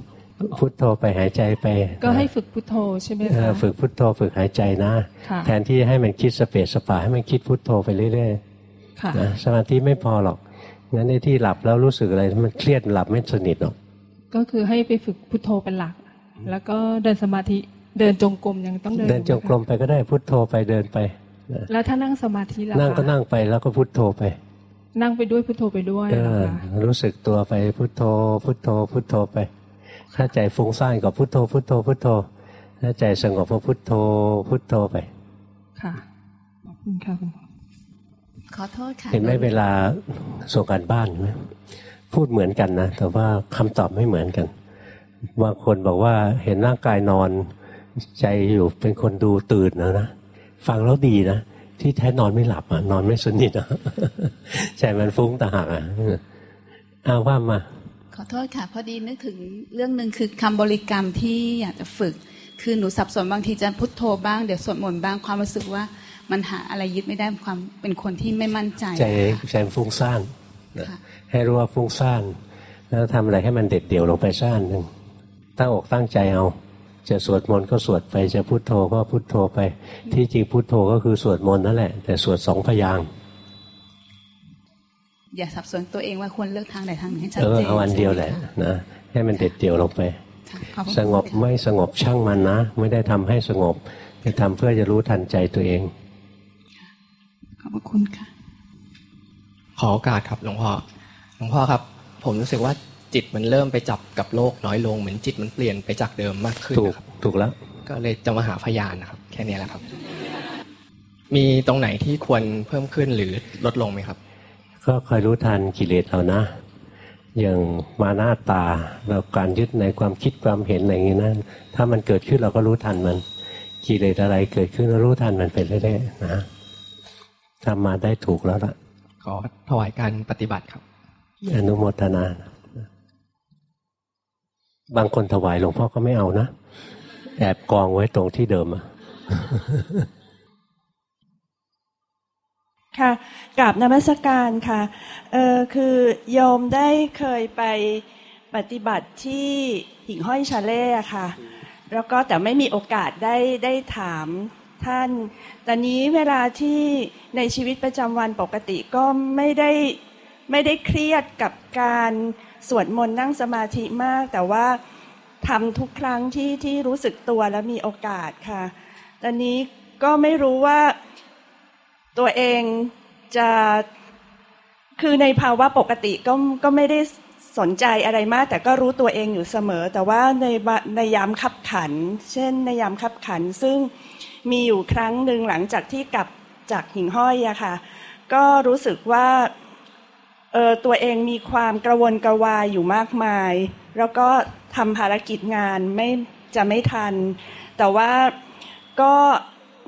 พุทโธไปหายใจไป ก็ให้ฝึกพุทโธใช่ไหมเอคะอฝึกพุทโธฝึกหายใจนะค่ะแทนที่ให้มันคิดสเปสสปาให้มันคิดพุทโธไปเรื่อยค่ะๆนะสมาธิไม่พอหรอกงั้นในที่หลับแล้วรู้สึกอะไรมันเครียดหลับไม่สนิทหรอกก็คือให้ไปฝึกพุทโธเป็นหลัก แล้วก็เดินสมาธิเดินจงกรมยังต้องเดินเดินจงกรมไปก็ได้พุทโธไปเดินไป แล้วถ้านั่งสมาธิล่ะนั่งก็คะนั่งไปแล้วก็พุทโธไป นั่งไปด้วยพุทโธไปด้วยเอเหรออคะรู้สึกตัวไปพุทโธ พุทโธ พุทโธไป ถ้าใจฟุ้งซ่านก็พุทโธ พุทโธ พุทโธ ถ้าใจสงบก็พุทโธ พุทโธไป ค่ะขอบคุณค่ะคุณหมอขอโทษค่ะ เห็นไหมเวลาส่งการบ้านไหมพูดเหมือนกันนะ แต่ว่าคำตอบไม่เหมือนกัน บางคนบอกว่าเห็นร่างกายนอน ใจอยู่เป็นคนดูตื่นนะนะ ฟังแล้วดีนะ ที่แท้นอนไม่หลับอะนอนไม่สนิทอะใจมันฟุ้งต่างหากอะเอาว่ามา ขอโทษค่ะพอดีนึกถึงเรื่องหนึ่งคือคำบริกรรมที่อยากจะฝึก คือหนูสับสนบางทีจะพุทโธบ้างเดี๋ยวสวดมนต์บ้างความรู้สึกว่ามันหาอะไรยึดไม่ได้ความเป็นคนที่ไม่มั่นใจใจค่ะใจฟุ้งซ่านนะค่ะให้รู้ว่าฟุ้งซ่านแล้วทำอะไรให้มันเด็ดเดี่ยวลงไปซ่านหนึ่งตั้งอกตั้งใจเอา จะสวดมนต์ก็สวดไปจะพุโทโธก็พุโทโธไป ที่จริงพุโทโธก็คือสวดมนต์นั่นแหละ แต่สวดสองพยางค์อย่าสับสนตัวเองว่าควรเลือกทางไหนทางหนึ่งให้ชัดเออเจนเอาอันเดียวแหละใช่ไมคนะให้มันเด็ดเดี่ยวลงไปค่ะขอบพระคุณสงบไม่สงบช่างมันนะ ไม่ได้ทำให้สงบจะทำเพื่อจะรู้ทันใจตัวเองขอบพระคุณค่ะ ขอโอกาสครับหลวงพ่อหลวงพ่อครับ ผมรู้สึกว่า จิตมันเริ่มไปจับกับโลกน้อยลงเหมือนจิตมันเปลี่ยนไปจากเดิมมากขึ้นถูกนะครับถูกแล้ว ก็เลยจะมาหาพยานนะครับ แค่นี้แหละครับ มีตรงไหนที่ควรเพิ่มขึ้นหรือลดลงไหมครับ ก็คอยรู้ทันกิเลสเรานะ อย่างมาหน้าตาเราการยึดในความคิดความเห็นอะไรอย่างนี้นะถ้ามันเกิดขึ้นเราก็รู้ทันมันกิเลสอะไรเกิดขึ้นเรารู้ทันมันไปเรื่อยๆนะทำมาได้ถูกแล้วล่ะขอถวายการปฏิบัติครับ อนุโมทนานะ บางคนถวายหลวงพ่อก็ไม่เอานะแอบกองไว้ตรงที่เดิมอะค่ะกราบนมัสการค่ะเออคือโยมได้เคยไปปฏิบัติที่หิ่งห้อยชาเล่ค่ะ แล้วก็แต่ไม่มีโอกาสได้ได้ถามท่าน แตอนนี้เวลาที่ในชีวิตประจำวันปกติก็ไม่ได้ไม่ได้เครียดกับการ สวดมนต์นั่งสมาธิมาก แต่ว่าทำทุกครั้งที่ที่รู้สึกตัวและมีโอกาสค่ะตอนนี้ก็ไม่รู้ว่าตัวเองจะคือในภาวะปกติก็ก็ไม่ได้สนใจอะไรมาก แต่ก็รู้ตัวเองอยู่เสมอ แต่ว่าในในยามขับขัน เช่นในยามขับขัน ซึ่งมีอยู่ครั้งหนึ่งหลังจากที่กลับจากหิ่งห้อยอะค่ะ ก็รู้สึกว่า ตัวเองมีความกระวนกระวายอยู่มากมาย แล้วก็ทำภารกิจงานไม่จะไม่ทัน แต่ว่าก็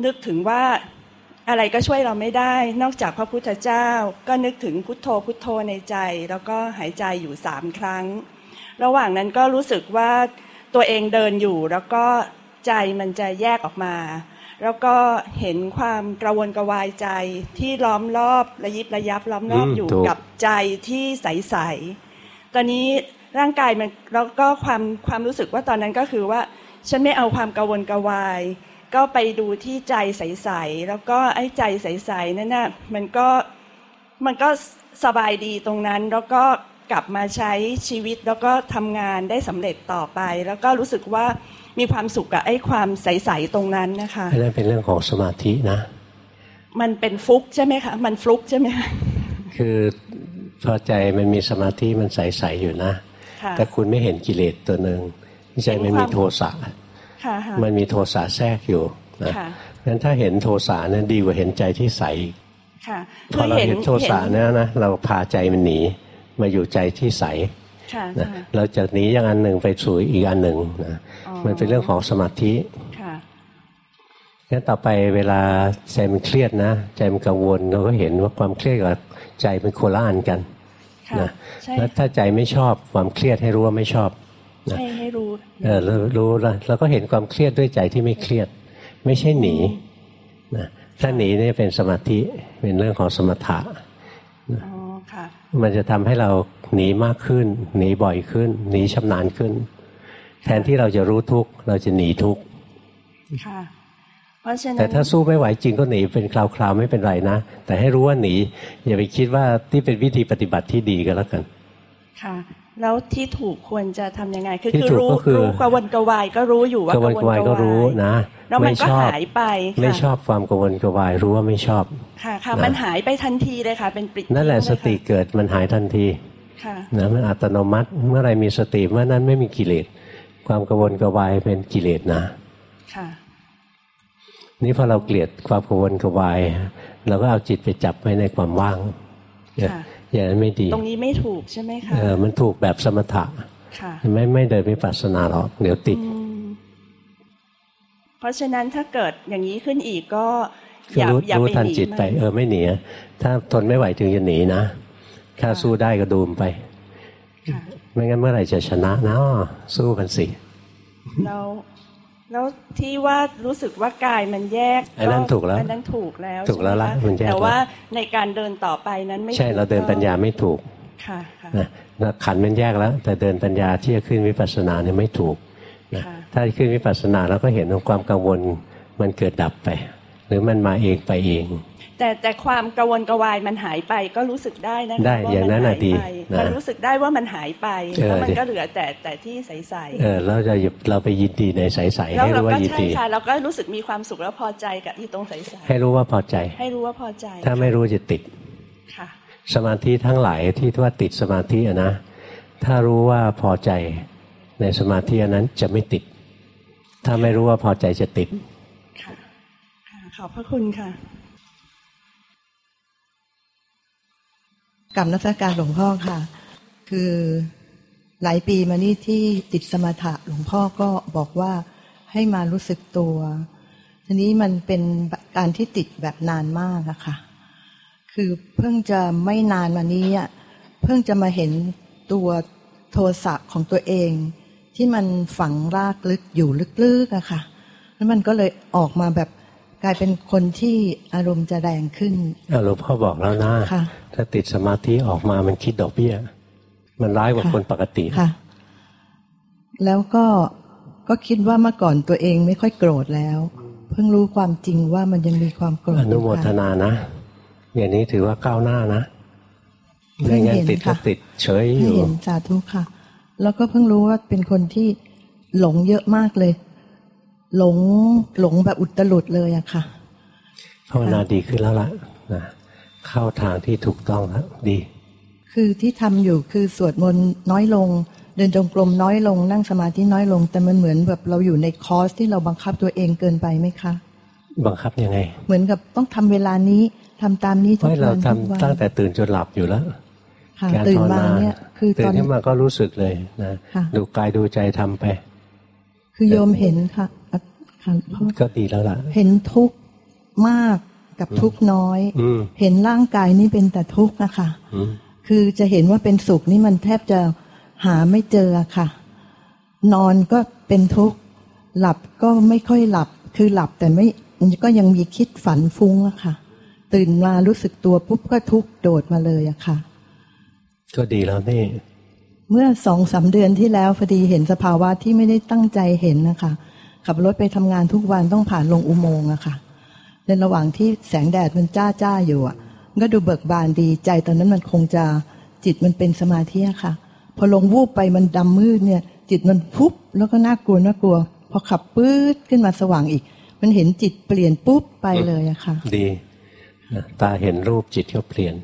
นึกถึงว่าอะไรก็ช่วยเราไม่ได้ นอกจากพระพุทธเจ้า ก็นึกถึงพุทโธพุทโธในใจ แล้วก็หายใจอยู่สามครั้ง ระหว่างนั้นก็รู้สึกว่าตัวเองเดินอยู่แล้วก็ใจมันจะแยกออกมา แล้วก็เห็นความกระวนกระวายใจที่ล้อมรอบระยิบระยับล้อมรอบอืมอยู่ถูกกับใจที่ใสๆตอนนี้ร่างกายมันแล้วก็ความความรู้สึกว่าตอนนั้นก็คือว่า ฉันไม่เอาความกระวนกระวาย ก็ไปดูที่ใจใสๆแล้วก็ไอ้ใจใสๆนั่นน่ะมันก็มันก็สบายดีตรงนั้นแล้วก็ กลับมาใช้ชีวิตแล้วก็ทำงานได้สำเร็จต่อไป แล้วก็รู้สึกว่ามีความสุขกับไอ้ความใสๆตรงนั้นนะคะอันนั้นเป็นเรื่องของสมาธินะ มันเป็นฟลุกใช่ไหมคะมันฟลุกใช่ไหมคะคือพอใจมันมีสมาธิมันใสๆอยู่นะค่ะแต่คุณไม่เห็นกิเลสตัวหนึ่งใจมันมีโทสะค่ะค่ะมันมีโทสะแทรกอยู่นะค่ะงั้นถ้าเห็นโทสะนั้นดีกว่าเห็นใจที่ใสค่ะพอเราเห็นโทสะเห็นะนะเราพาใจมันหนี มาอยู่ใจที่ใสค่ะนะค่ะเราจะหนีอย่างอันหนึ่งไปสู่อีกอันหนึ่งนะอ๋อมันเป็นเรื่องของสมาธิค่ะงั้นต่อไปเวลาใจมันเครียดนะ ใจมันกังวลเราก็เห็นว่าความเครียดกับใจเป็นโคละอันกันนะแล้วถ้าใจไม่ชอบความเครียดให้รู้ว่าไม่ชอบนะให้ให้รู้เออรู้แล้วเราก็เห็นความเครียดด้วยใจที่ไม่เครียด ไม่ใช่หนีนะถ้าหนีนี่เป็นสมาธิเป็นเรื่องของสมถะ มันจะทำให้เราหนีมากขึ้น หนีบ่อยขึ้น หนีชำนาญขึ้น แทนที่เราจะรู้ทุกเราจะหนีทุกค่ะแต่ถ้าสู้ไม่ไหวจริงก็หนีเป็นคราวๆไม่เป็นไรนะ แต่ให้รู้ว่าหนีอย่าไปคิดว่าที่เป็นวิธีปฏิบัติที่ดีก็แล้วกัน ค่ะ แล้วที่ถูกควรจะทํำยังไง คือคือรู้รู้กวนกวายก็รู้อยู่ว่ากวนกวายก็รู้นะแล้วมันก็หายไป ไม่ชอบความกวนกวายรู้ว่าไม่ชอบ ค่ะค่ะมันหายไปทันทีเลยค่ะ เป็นปรินั่นแหละสติเกิดมันหายทันทีนะมันอัตโนมัติเมื่อไรมีสติเมื่อนั้นไม่มีกิเลส ความกวนกวายเป็นกิเลสนะค่ะนี่พอเราเกลียดความกวนกวายเราก็เอาจิตไปจับไว้ในความว่าง อย่างนั้นไม่ดี ตรงนี้ไม่ถูกใช่ไหมคะเออมันถูกแบบสมถะไม่ไม่เดินวิปัสสนาหรอกเดี๋ยวติด เพราะฉะนั้นถ้าเกิดอย่างนี้ขึ้นอีกก็อย่าอย่าไปหนีจิตไป เออไม่หนีถ้าทนไม่ไหวถึงจะหนีนะ ถ้าสู้ได้ก็ดูมไปไม่งั้นเมื่อไหร่จะชนะนะสู้กันสิแล้ว แล้วที่ว่ารู้สึกว่ากายมันแยกอันนั้นถูกแล้วอันนั้นถูกแล้วถูกแล้วละมันแยกแต่ว่าในการเดินต่อไปนั้นไม่ใช่เราเดินปัญญาไม่ถูกค่ะนะขันมันแยกแล้ว แต่เดินปัญญาที่จะขึ้นวิปัสสนาเนี่ยไม่ถูกนะถ้าขึ้นวิปัสสนาแล้วก็เห็นความกังวลมันเกิดดับไป หรือมันมาเองไปเอง แต่แต่ความกระวนกระวายมันหายไปก็รู้สึกได้นะได้อย่างนั้นดีมันรู้สึกได้ว่ามันหายไปแล้วมันก็เหลือแต่แต่ที่ใสๆเออเราจะเราไปยินดีในใสๆให้รู้ว่ายินดีเราก็รู้สึกมีความสุขแล้วพอใจกับที่ตรงใสๆให้รู้ว่าพอใจ ให้รู้ว่าพอใจ ถ้าไม่รู้จะติดค่ะสมาธิทั้งหลายที่ว่าติดสมาธินะ ถ้ารู้ว่าพอใจในสมาธินั้นจะไม่ติด ถ้าไม่รู้ว่าพอใจจะติดค่ะขอบพระคุณค่ะ กับนักการหลวงพ่อค่ะ คือหลายปีมานี้ที่ติดสมถะหลวงพ่อก็บอกว่าให้มารู้สึกตัว ทีนี้มันเป็นการที่ติดแบบนานมากอะค่ะ คือเพิ่งจะไม่นานมานี้อะเพิ่งจะมาเห็นตัวโทสะของตัวเอง ที่มันฝังรากลึกอยู่ลึกๆอะค่ะแล้วมันก็เลยออกมาแบบ กลายเป็นคนที่อารมณ์จะแรงขึ้นหลวงพ่อบอกแล้วนะถ้าติดสมาธิออกมามันคิดดอกเบี้ย มันร้ายกว่าคนปกติค่ะ แล้วก็ก็คิดว่าเมื่อก่อนตัวเองไม่ค่อยโกรธแล้ว เพิ่งรู้ความจริงว่ามันยังมีความโกรธอนุโมทนานะ อย่างนี้ถือว่าก้าวหน้านะไม่งั้นติดก็ติดเฉยอยู่เห็นสาธุค่ะ แล้วก็เพิ่งรู้ว่าเป็นคนที่หลงเยอะมากเลย หลงหลงแบบอุตลุดเลยอะค่ะภาวนาดีขึ้นแล้วล่ะนะเข้าทางที่ถูกต้องแล้วดี คือที่ทำอยู่คือสวดมนต์น้อยลง เดินจงกรมน้อยลง นั่งสมาธิน้อยลง แต่มันเหมือนแบบเราอยู่ในคอร์สที่เราบังคับตัวเองเกินไปไหมคะบังคับยังไง เหมือนกับต้องทำเวลานี้ทำตามนี้ทุกวันเราทำตั้งแต่ตื่นจนหลับอยู่แล้วการตื่นมาเนี่ยคือตื่นขึ้นมาก็รู้สึกเลยนะดูกายดูใจทำไป คือโยมเห็นค่ะ ก็ดีแล้วล่ะ เห็นทุกข์มากกับทุกข์น้อย เห็นร่างกายนี่เป็นแต่ทุกข์นะคะคือจะเห็นว่าเป็นสุขนี่มันแทบจะหาไม่เจอค่ะ นอนก็เป็นทุกข์ หลับก็ไม่ค่อยหลับ คือหลับแต่ไม่ก็ยังมีคิดฝันฟุ้งอะค่ะ ตื่นมารู้สึกตัวปุ๊บก็ทุกข์โดดมาเลยอะค่ะ ก็ดีแล้วนี่ เมื่อสองสาเดือนที่แล้วพอดีเห็นสภาวะที่ไม่ได้ตั้งใจเห็นนะคะ ขับรถไปทำงานทุกวันต้องผ่านลงอุโมงค์อะค่ะ ในระหว่างที่แสงแดดมันจ้าจ้าอยู่อะก็ดูเบิกบานดีใจตอนนั้นมันคงจะจิตมันเป็นสมาธิอะค่ะ พอลงวูบไปมันดำมืดเนี่ย จิตมันพุบแล้วก็น่ากลัวน่ากลัว พอขับปื๊ดขึ้นมาสว่างอีก มันเห็นจิตเปลี่ยนปุ๊บไปเลยอะค่ะ ดีตาเห็นรูปจิตก็เปลี่ยน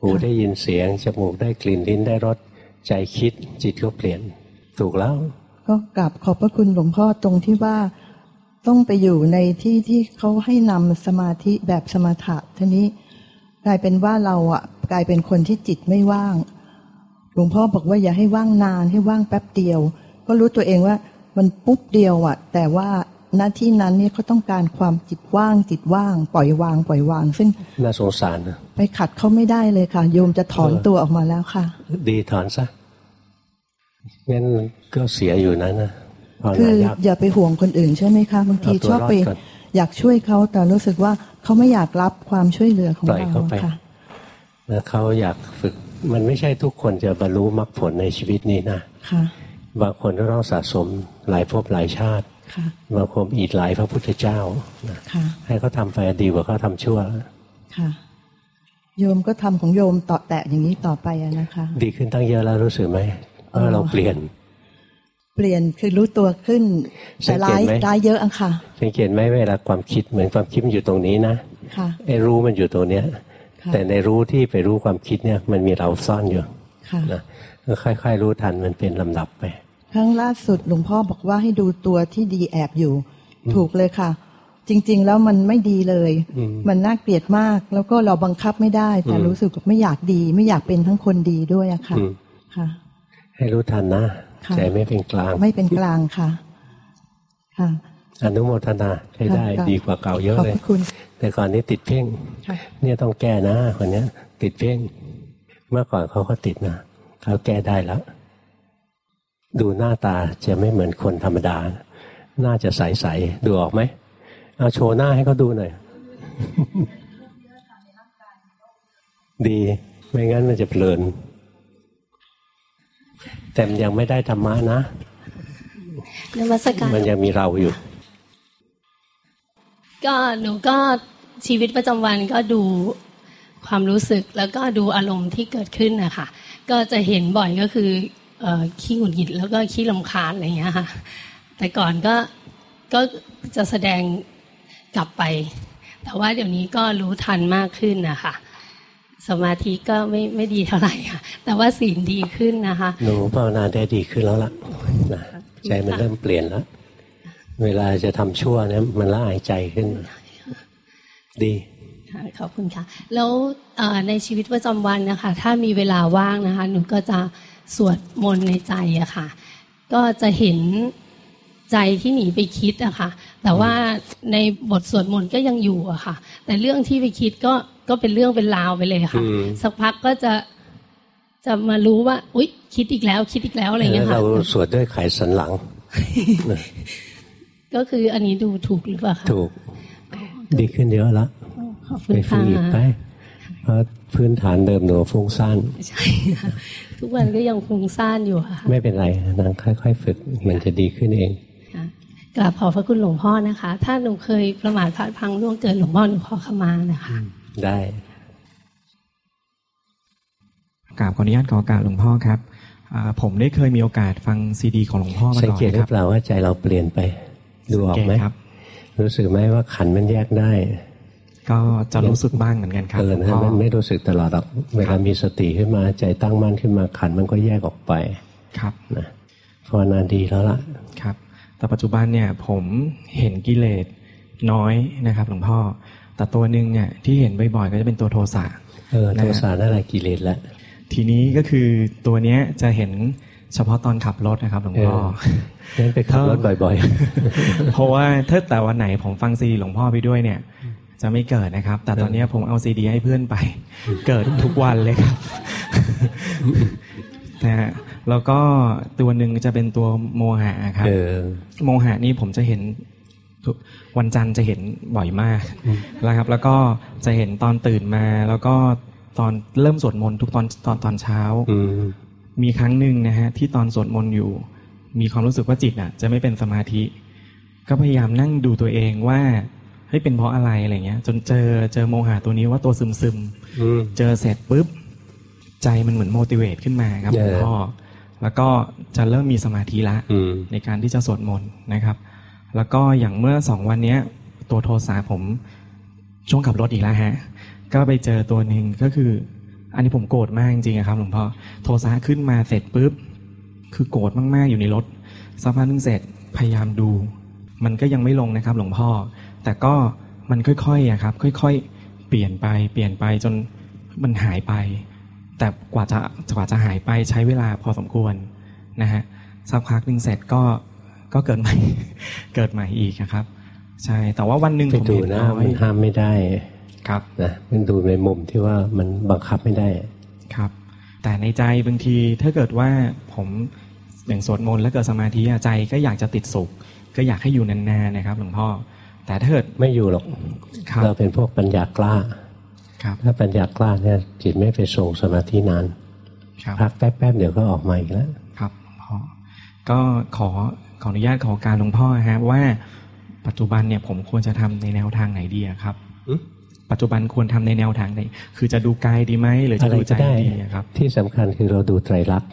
หูได้ยินเสียงจมูกได้กลิ่นลิ้นได้รสใจคิดจิตก็เปลี่ยน ถูกแล้ว ก็กลับขอบพระคุณหลวงพ่อตรงที่ว่าต้องไปอยู่ในที่ที่เขาให้นำสมาธิแบบสมาถะทีนี้กลายเป็นว่าเราอะกลายเป็นคนที่จิตไม่ว่าง หลวงพ่อบอกว่าอย่าให้ว่างนานให้ว่างแป๊บเดียว ก็รู้ตัวเองว่ามันปุ๊บเดียวอะ แต่ว่าหน้าที่นั้นเนี่ยเขาต้องการความจิตว่างจิตว่าง ปล่อยวาง ปล่อยวาง ซึ่งน่าสงสารนะไปขัดเขาไม่ได้เลยค่ะ โยมจะถอนตัวออกมาแล้วค่ะ ดีถอนซะ งั้นก็เสียอยู่นะนะภาวคืนาอยากอย่าไปห่วงคนอื่นใช่ไหมคะบางทีเอาตัวชอบไปรอดก่อนอยากช่วยเขาแต่รู้สึกว่าเขาไม่อยากรับความช่วยเหลือของปล่อยเราเขาไปค่ะแล้วเขาอยากฝึกมันไม่ใช่ทุกคนจะบรรลุมรรคผลในชีวิตนี้นะค่ะบางคนก็ต้องสะสมหลายภพหลายชาติค่ะบางคนอีกหลายพระพุทธเจ้านะค่ะให้เขาทำไปดีกว่าเขาทำชั่วค่ะโยมก็ทำของโยมต่อแตะอย่างนี้ต่อไปอะนะคะ ดีขึ้นตั้งเยอะแล้วรู้สึกไหม ว่าเราเปลี่ยน เปลี่ยนคือรู้ตัวขึ้นสัแต่งเกตร้ายไหมร้ายเยอะอะค่ะสังเกตไหมเวลาความคิดเหมือนความคิดมันอยู่ตรงนี้นะค่ะไอ้รู้มันอยู่ตรงเนี้ยค่ะแต่ในรู้ที่ไปรู้ความคิดเนี่ย มันมีเราซ่อนอยู่ค่ะนะก็ค่อย ๆ รู้ทันมันเป็นลำดับไปครั้งล่าสุดหลวงพ่อบอกว่าให้ดูตัวที่ดีแอบอยู่ ถูกเลยค่ะ จริง ๆ แล้วมันไม่ดีเลยอืมมันน่าเกลียดมาก แล้วก็เราบังคับไม่ได้ แต่อืมรู้สึกว่าไม่อยากดี ไม่อยากเป็นทั้งคนดีด้วยอะค่ะอืมค่ะ ให้รู้ทันนะค่ะใจไม่เป็นกลาง ไม่เป็นกลางค่ะ ค่ะอนุโมทนาใช้ได้ค่ะดีกว่าเก่าเยอะขอบเลยพระคุณแต่ก่อนนี้ติดเพ่งค่ะเนี่ยต้องแก้นะคนเนี้ยติดเพ่ง เมื่อก่อนเขาก็ติดนะเขาแก้ได้แล้ว ดูหน้าตาจะไม่เหมือนคนธรรมดา น่าจะใสๆ ดูออกไหม เอาโชว์หน้าให้เขาดูหน่อย ดี ไม่งั้นมันจะเพลิน แต่มันยังไม่ได้ธรรมะนะนมัสการมันยังมีเราอยู่ ก็หนูก็ชีวิตประจำวันก็ดูความรู้สึกแล้วก็ดูอารมณ์ที่เกิดขึ้นนะคะก็จะเห็นบ่อยก็คือเอ่อขี้หงุดหงิดแล้วก็ขี้ลำคาญอะไรอย่างเงี้ยค่ะ แต่ก่อนก็ก็จะแสดงกลับไป แต่ว่าเดี๋ยวนี้ก็รู้ทันมากขึ้นนะคะ สมาธิก็ไม่ไม่ดีเท่าไหร่ค่ะ แต่ว่าศีลดีขึ้นนะคะ หนูภาวนาได้ดีขึ้นแล้วล่ะนะใจมันเริ่มเปลี่ยนแล้ว เวลาจะทำชั่วเนี่ยมันละอายใจขึ้น ดีค่ะขอบคุณค่ะ แล้วเอ่อในชีวิตประจำวันนะคะ ถ้ามีเวลาว่างนะคะ หนูก็จะสวดมนต์ในใจอะค่ะ ก็จะเห็นใจที่หนีไปคิดอะค่ะ แต่ว่าในบทสวดมนต์ก็ยังอยู่อะค่ะ แต่เรื่องที่ไปคิดก็ ก็เป็นเรื่องเป็นราวไปเลยค่ะอืมสักพักก็จะจะมารู้ว่า อุ๊ย คิดอีกแล้ว คิดอีกแล้วอะไรอย่างแล้เงี้วยค่ะเราสวดด้วยไขสันหลัง ก็คืออันนี้ดูถูกหรือเปล่าคะถูก ดีขึ้นเยอะแล้วขอบคุไปณฝึค่ะกอีกไปเพราะพื้นฐานเดิมหนูฟุ้งซ่านใช่ค่ะทุกวันก็ยังฟุ้งซ่านอยู่ค่ะ ไม่เป็นไรนะค่อยๆ ฝึกมันจะดีขึ้นเองค่ะกราบขอบพระคุณหลวงพ่อนะคะ ถ้าหนูเคยประมาทพลาดพลังล่วงเกินหลวงพ่อหนูขอขมานะคะ ได้กราบขออนุญาตขอโอกาสหลวงพ่อครับอ่าผมได้เคยมีโอกาสฟังซีดี ของหลวงพ่อมาสังก่อนเกตนะหครืรัอบเปล่าว่าใจเราเปลี่ยนไปดูออกไหมสังเกตครับ รู้สึกไหมว่าขันมันแยกได้ ก็จะรู้สึกบ้างเหมือนกันครับเออหลวงนะพ่อมันไม่รู้สึกตลอดหรอกเวลามีสติขึ้นมาใจตั้งมั่นขึ้นมาขันมันก็แยกออกไปครับนะภาวนาดีแล้วล่ะครับ แต่ปัจจุบันเนี่ยผมเห็นกิเลสน้อยนะครับ หลวงพ่อ แต่ตัวหนึ่งเนี่ยที่เห็นบ่อยๆก็จะเป็นตัวโทสะเออโทสะนั่นแหละกิเลสแล้วทีนี้ก็คือตัวเนี้ยจะเห็นเฉพาะตอนขับรถนะครับหลวงพ่อเอองั้นไปขับรถบ่อยเพราะว่าถ้าแต่วันไหนผมฟังซีดีหลวงพ่อไปด้วยเนี่ย จะไม่เกิดนะครับ แต่ตอนเนี้ยผมเอาซีดีให้เพื่อนไป เกิดทุกวันเลยครับนะฮะแล้วก็ตัวหนึ่งจะเป็นตัวโมหะครับเออโมหะนี่ผมจะเห็นทุก วันจันทร์จะเห็นบ่อยมากนะครับ แล้วก็จะเห็นตอนตื่นมา แล้วก็ตอนเริ่มสวดมนต์ทุกตอนตอนตอนเช้าอืมมีครั้งหนึ่งนะฮะที่ตอนสวดมนต์อยู่ มีความรู้สึกว่าจิตอะ จะไม่เป็นสมาธิ ก็พยายามนั่งดูตัวเองว่าเฮ้ยเป็นเพราะอะไรอะไรเงี้ย จนเจอเจอโมหะตัวนี้ว่าตัวซึมซึมๆอืมเจอเสร็จปุ๊บใจมันเหมือน motivate ขึ้นมาครับเอหลอวงพ่อแล้วก็จะเริ่มมีสมาธิละอืมในการที่จะสวดมนต์นะครับ แล้วก็อย่างเมื่อสองวันเนี้ย ตัวโทสะผมช่วงขับรถอีกแล้วฮะ ก็ไปเจอตัวหนึ่งก็คือ อันนี้ผมโกรธมากจริงๆครับหลวงพ่อโทสะขึ้นมาเสร็จปุ๊บ คือโกรธมากๆอยู่ในรถสักพักหนึงเสร็จพยายามดู มันก็ยังไม่ลงนะครับหลวงพ่อ แต่ก็มันค่อยๆอะครับ ค่อยๆ เปลี่ยนไปเปลี่ยนไปจนมันหายไป แต่กว่าจะกว่าจะหายไปใช้เวลาพอสมควรนะฮะสักพักหนึ่งเสร็จก็ ก็เกิดใหม่ เกิดใหม่อีกนะครับ ใช่ แต่ว่าวันหนึ่งไปดูนะมันห้ามไม่ได้ครับนะมันดูในมุมที่ว่ามันบังคับไม่ได้ครับ แต่ในใจบางทีถ้าเกิดว่าผมอย่างสวดมนต์แล้วเกิดสมาธิใจก็อยากจะติดสุข ก็อยากให้อยู่นานๆนะครับ หลวงพ่อ แต่ถ้าเกิดไม่อยู่หรอกเราเป็นพวกปัญญากล้าครับถ้าปัญญากล้าเนี่ยจิตไม่ไปส่งสมาธินานพักแป๊บๆเดี๋ยวก็ออกมาอีกแล้ว ครับพ่อก็ขอ ขออนุญาตขอการหลวงพ่อฮะว่าปัจจุบันเนี่ยผมควรจะทำในแนวทางไหนดีครับปัจจุบันควรทำในแนวทางไหนคือจะดูกายดีไหมหรือจะดูใจดีครับ ที่สำคัญคือเราดูไตรลักษณ์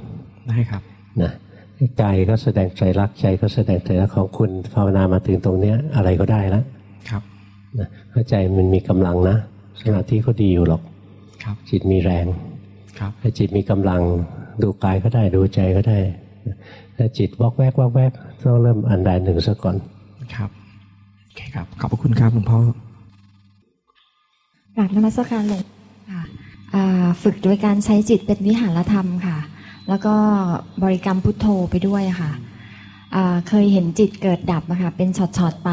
ได้ครับนะกายก็แสดงไตรลักษณ์ใจก็แสดงไตรลักษณ์ของคุณภาวนามาถึงตรงเนี้ยอะไรก็ได้แล้วครับนะเข้าใจมันมีกำลังนะสมาธิก็ดีอยู่หรอกครับ จิตมีแรง ครับถ้าจิตมีกำลังดูกายก็ได้ดูใจก็ได้ ถ้าจิตวอกแวกวอกแวกต้องเริ่มอันใดหนึ่งซะก่อนครับโอเคครับ ขอบพระคุณครับหลวงพ่อกราบนมัสการหลวงค่ะฝึกโดยการใช้จิตเป็นวิหารธรรมค่ะ แล้วก็บริกรรมพุทโธไปด้วยค่ะเคยเห็นจิตเกิดดับอะค่ะเป็นช็อตๆไป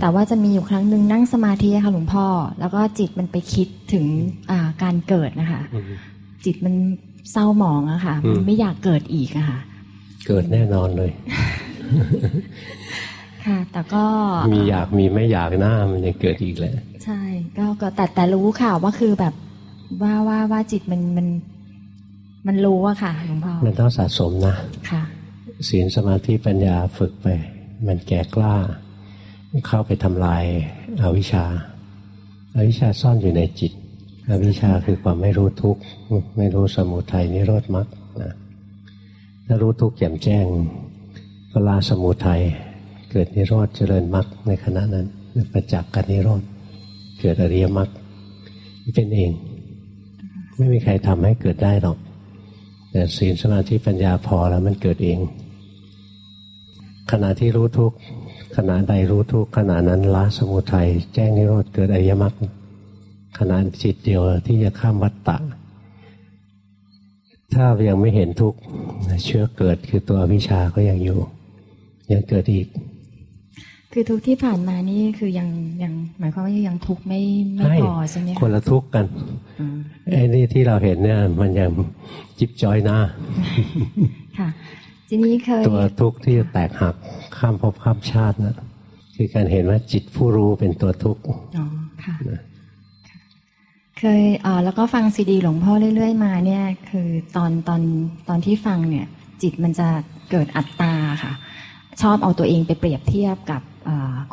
แต่ว่าจะมีอยู่ครั้งหนึ่งนั่งสมาธิค่ะหลวงพ่อ แล้วก็จิตมันไปคิดถึงการเกิดนะคะ จิตมันเศร้าหมองอะค่ะ มันไม่อยากเกิดอีกอะค่ะ เกิดแน่นอนเลย ค่ะ แต่ก็มีอยากมีไม่อยากหน้ามันจะเกิดอีกแหละใช่ก็ก็แต่แต่รู้ค่ะว่าคือแบบว่าว่าว่าจิตมันมันมันรู้อะค่ะหลวงพ่อมันต้องสะสมนะค่ะศีลสมาธิปัญญาฝึกไป มันแก่กล้า เข้าไปทำลายอาวิชชาอาวิชชาซ่อนอยู่ในจิตอวิชชาคือความไม่รู้ทุกข์ไม่รู้สมุทัยนิโรธมรรคนะ ถ้ารู้ทุกข์แจ่มแจ้ง ก็ลาสมุทัยเกิดนิโรธเจริญมรรคในขณะนั้นประจักษ์กันนิโรธเกิดอริยมรรคเป็นเอง ไม่มีใครทำให้เกิดได้หรอก แต่ศีลสมาธิปัญญาพอแล้วมันเกิดเอง ขณะที่รู้ทุกขณะใดรู้ทุกขณะนั้นละสมุทัยแจ้งนิโรธเกิดอริยมรรคขณะจิตเดียวที่จะข้ามวัฏฏะ ถ้ายังไม่เห็นทุกเชื้อเกิดคือตัววิชาก็ยังอยู่ ยังเกิดอีก คือทุกที่ผ่านมานี่คือยังยังหมายความว่ายังทุกไม่ไม่พอใช่ไหมคนละทุกกันไอ้นี่ที่เราเห็นเนี่ย มันยังจิบจอยนะค่ะทีนี้เคยตัวทุกข์ที่แตกหักข้ามภพข้ามชาตินะคือการเห็นว่าจิตผู้รู้เป็นตัวทุกข์อ๋อค่ะ เคยอ่าแล้วก็ฟังซีดีหลวงพ่อเรื่อยๆมาเนี่ยคือตอนตอนตอนที่ฟังเนี่ยจิตมันจะเกิดอัตตาค่ะ ชอบเอาตัวเองไปเปรียบเทียบกับ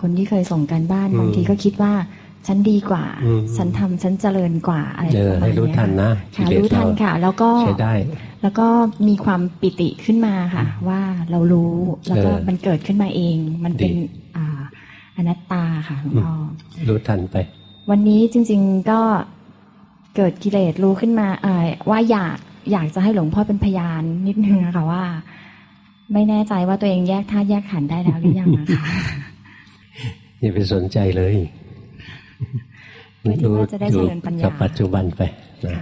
คนที่เคยส่งกันบ้านบางทีก็คิดว่าฉันดีกว่า ฉันทำฉันเจริญกว่าอะไรประมาณนี้รู้ทันนะค่ะรู้ทันค่ะ แล้วก็ใช้ได้ แล้วก็มีความปิติขึ้นมาค่ะ ว่าเรารู้แล้วก็มันเกิดขึ้นมาเอง มันเป็นอ่าอนัตตาค่ะหลวงพ่อรู้ทันไป วันนี้จริง ๆก็ เกิดกิเลสรู้ขึ้นมาอ่าว่าอยากอยากจะให้หลวงพ่อเป็นพยานนิดนึงนะคะว่า ไม่แน่ใจว่าตัวเองแยกธาตุแยกขันได้แล้วหรือยังนะคะอย่าไปสนใจเลยรู้ดูกับปัจจุบันไปนะ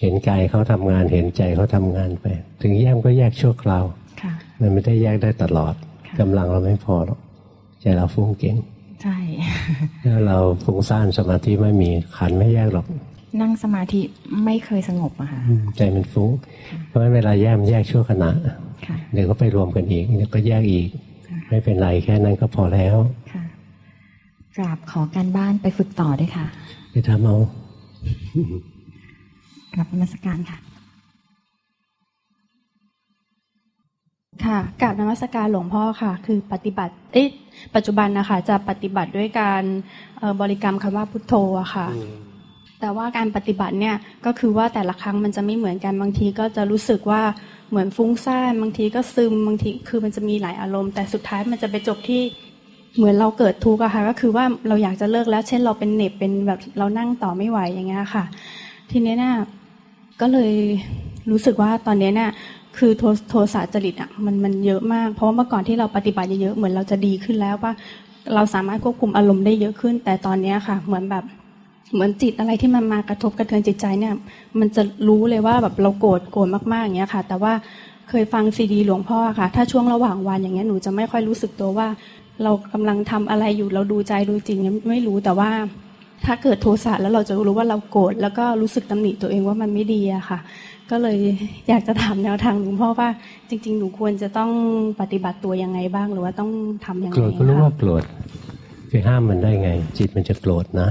เห็นกายเขาทำงานเห็นใจเขาทำงานไป ถึงแยกก็แยกชั่วคราวมันไม่ได้แยกได้ตลอดกำลังเราไม่พอหรอกใจเราฟุ้งเก่งใช่ถ้าเราฟุ้งซ่านสมาธิไม่มีขันไม่แยกหรอก นั่งสมาธิไม่เคยสงบอะค่ะใจมันฟุ้ง เพราะฉะนั้นเวลาแยกมันแยกชั่วขณะเดี๋ยวก็ไปรวมกันอีกเดี๋ยวก็แยกอีก ไม่เป็นไรแค่นั้นก็พอแล้วกราบขอการบ้านไปฝึกต่อด้วยค่ะไปทำเอากลับมาสการค่ะ ค่ะกราบนมัสการหลวงพ่อค่ะ คือปฏิบัติเอ๊ะปัจจุบันนะคะจะปฏิบัติด้วยการบริกรรมคำว่าพุทโธอะค่ะ แต่ว่าการปฏิบัติเนี่ยก็คือว่าแต่ละครั้งมันจะไม่เหมือนกันบางทีก็จะรู้สึกว่าเหมือนฟุ้งซ่านบางทีก็ซึมบางทีคือมันจะมีหลายอารมณ์ แต่สุดท้ายมันจะไปจบที่เหมือนเราเกิดทุกข์อะค่ะก็คือว่าเราอยากจะเลิกแล้ว เช่นเราเป็นเน็บเป็นแบบเรานั่งต่อไม่ไหวอย่างเงี้ยค่ะ ทีนี้เนี่ยก็เลยรู้สึกว่าตอนนี้เนี่ยคือโทโทสะจริตอะมันมันเยอะมาก เพราะว่าเมื่อก่อนที่เราปฏิบัติเยอะเหมือนเราจะดีขึ้นแล้วว่าเราสามารถควบคุมอารมณ์ได้เยอะขึ้น แต่ตอนนี้ค่ะ เหมือนแบบ เหมือนจิตอะไรที่มันมากระทบกระเทือนจิตใจเนี่ย มันจะรู้เลยว่าแบบเราโกรธโกรธมากๆอย่างเงี้ยค่ะ แต่ว่าเคยฟังซีดีหลวงพ่อค่ะ ถ้าช่วงระหว่างวันอย่างเงี้ยหนูจะไม่ค่อยรู้สึกตัวว่า เรากำลังทำอะไรอยู่เราดูใจดูจริงไม่รู้แต่ว่า ถ้าเกิดโทสะแล้วเราจะรู้ว่าเราโกรธแล้วก็รู้สึกตำหนิตัวเองว่ามันไม่ดีอะค่ะ ก็เลยอยากจะถามแนวทางหลวงพ่อว่า จริง ๆ หนูควรจะต้องปฏิบัติตัวยังไงบ้างหรือว่าต้องทำยังไงโกรธก็รู้ว่าโกรธไปห้ามมันได้ไง จิตมันจะโกรธนะ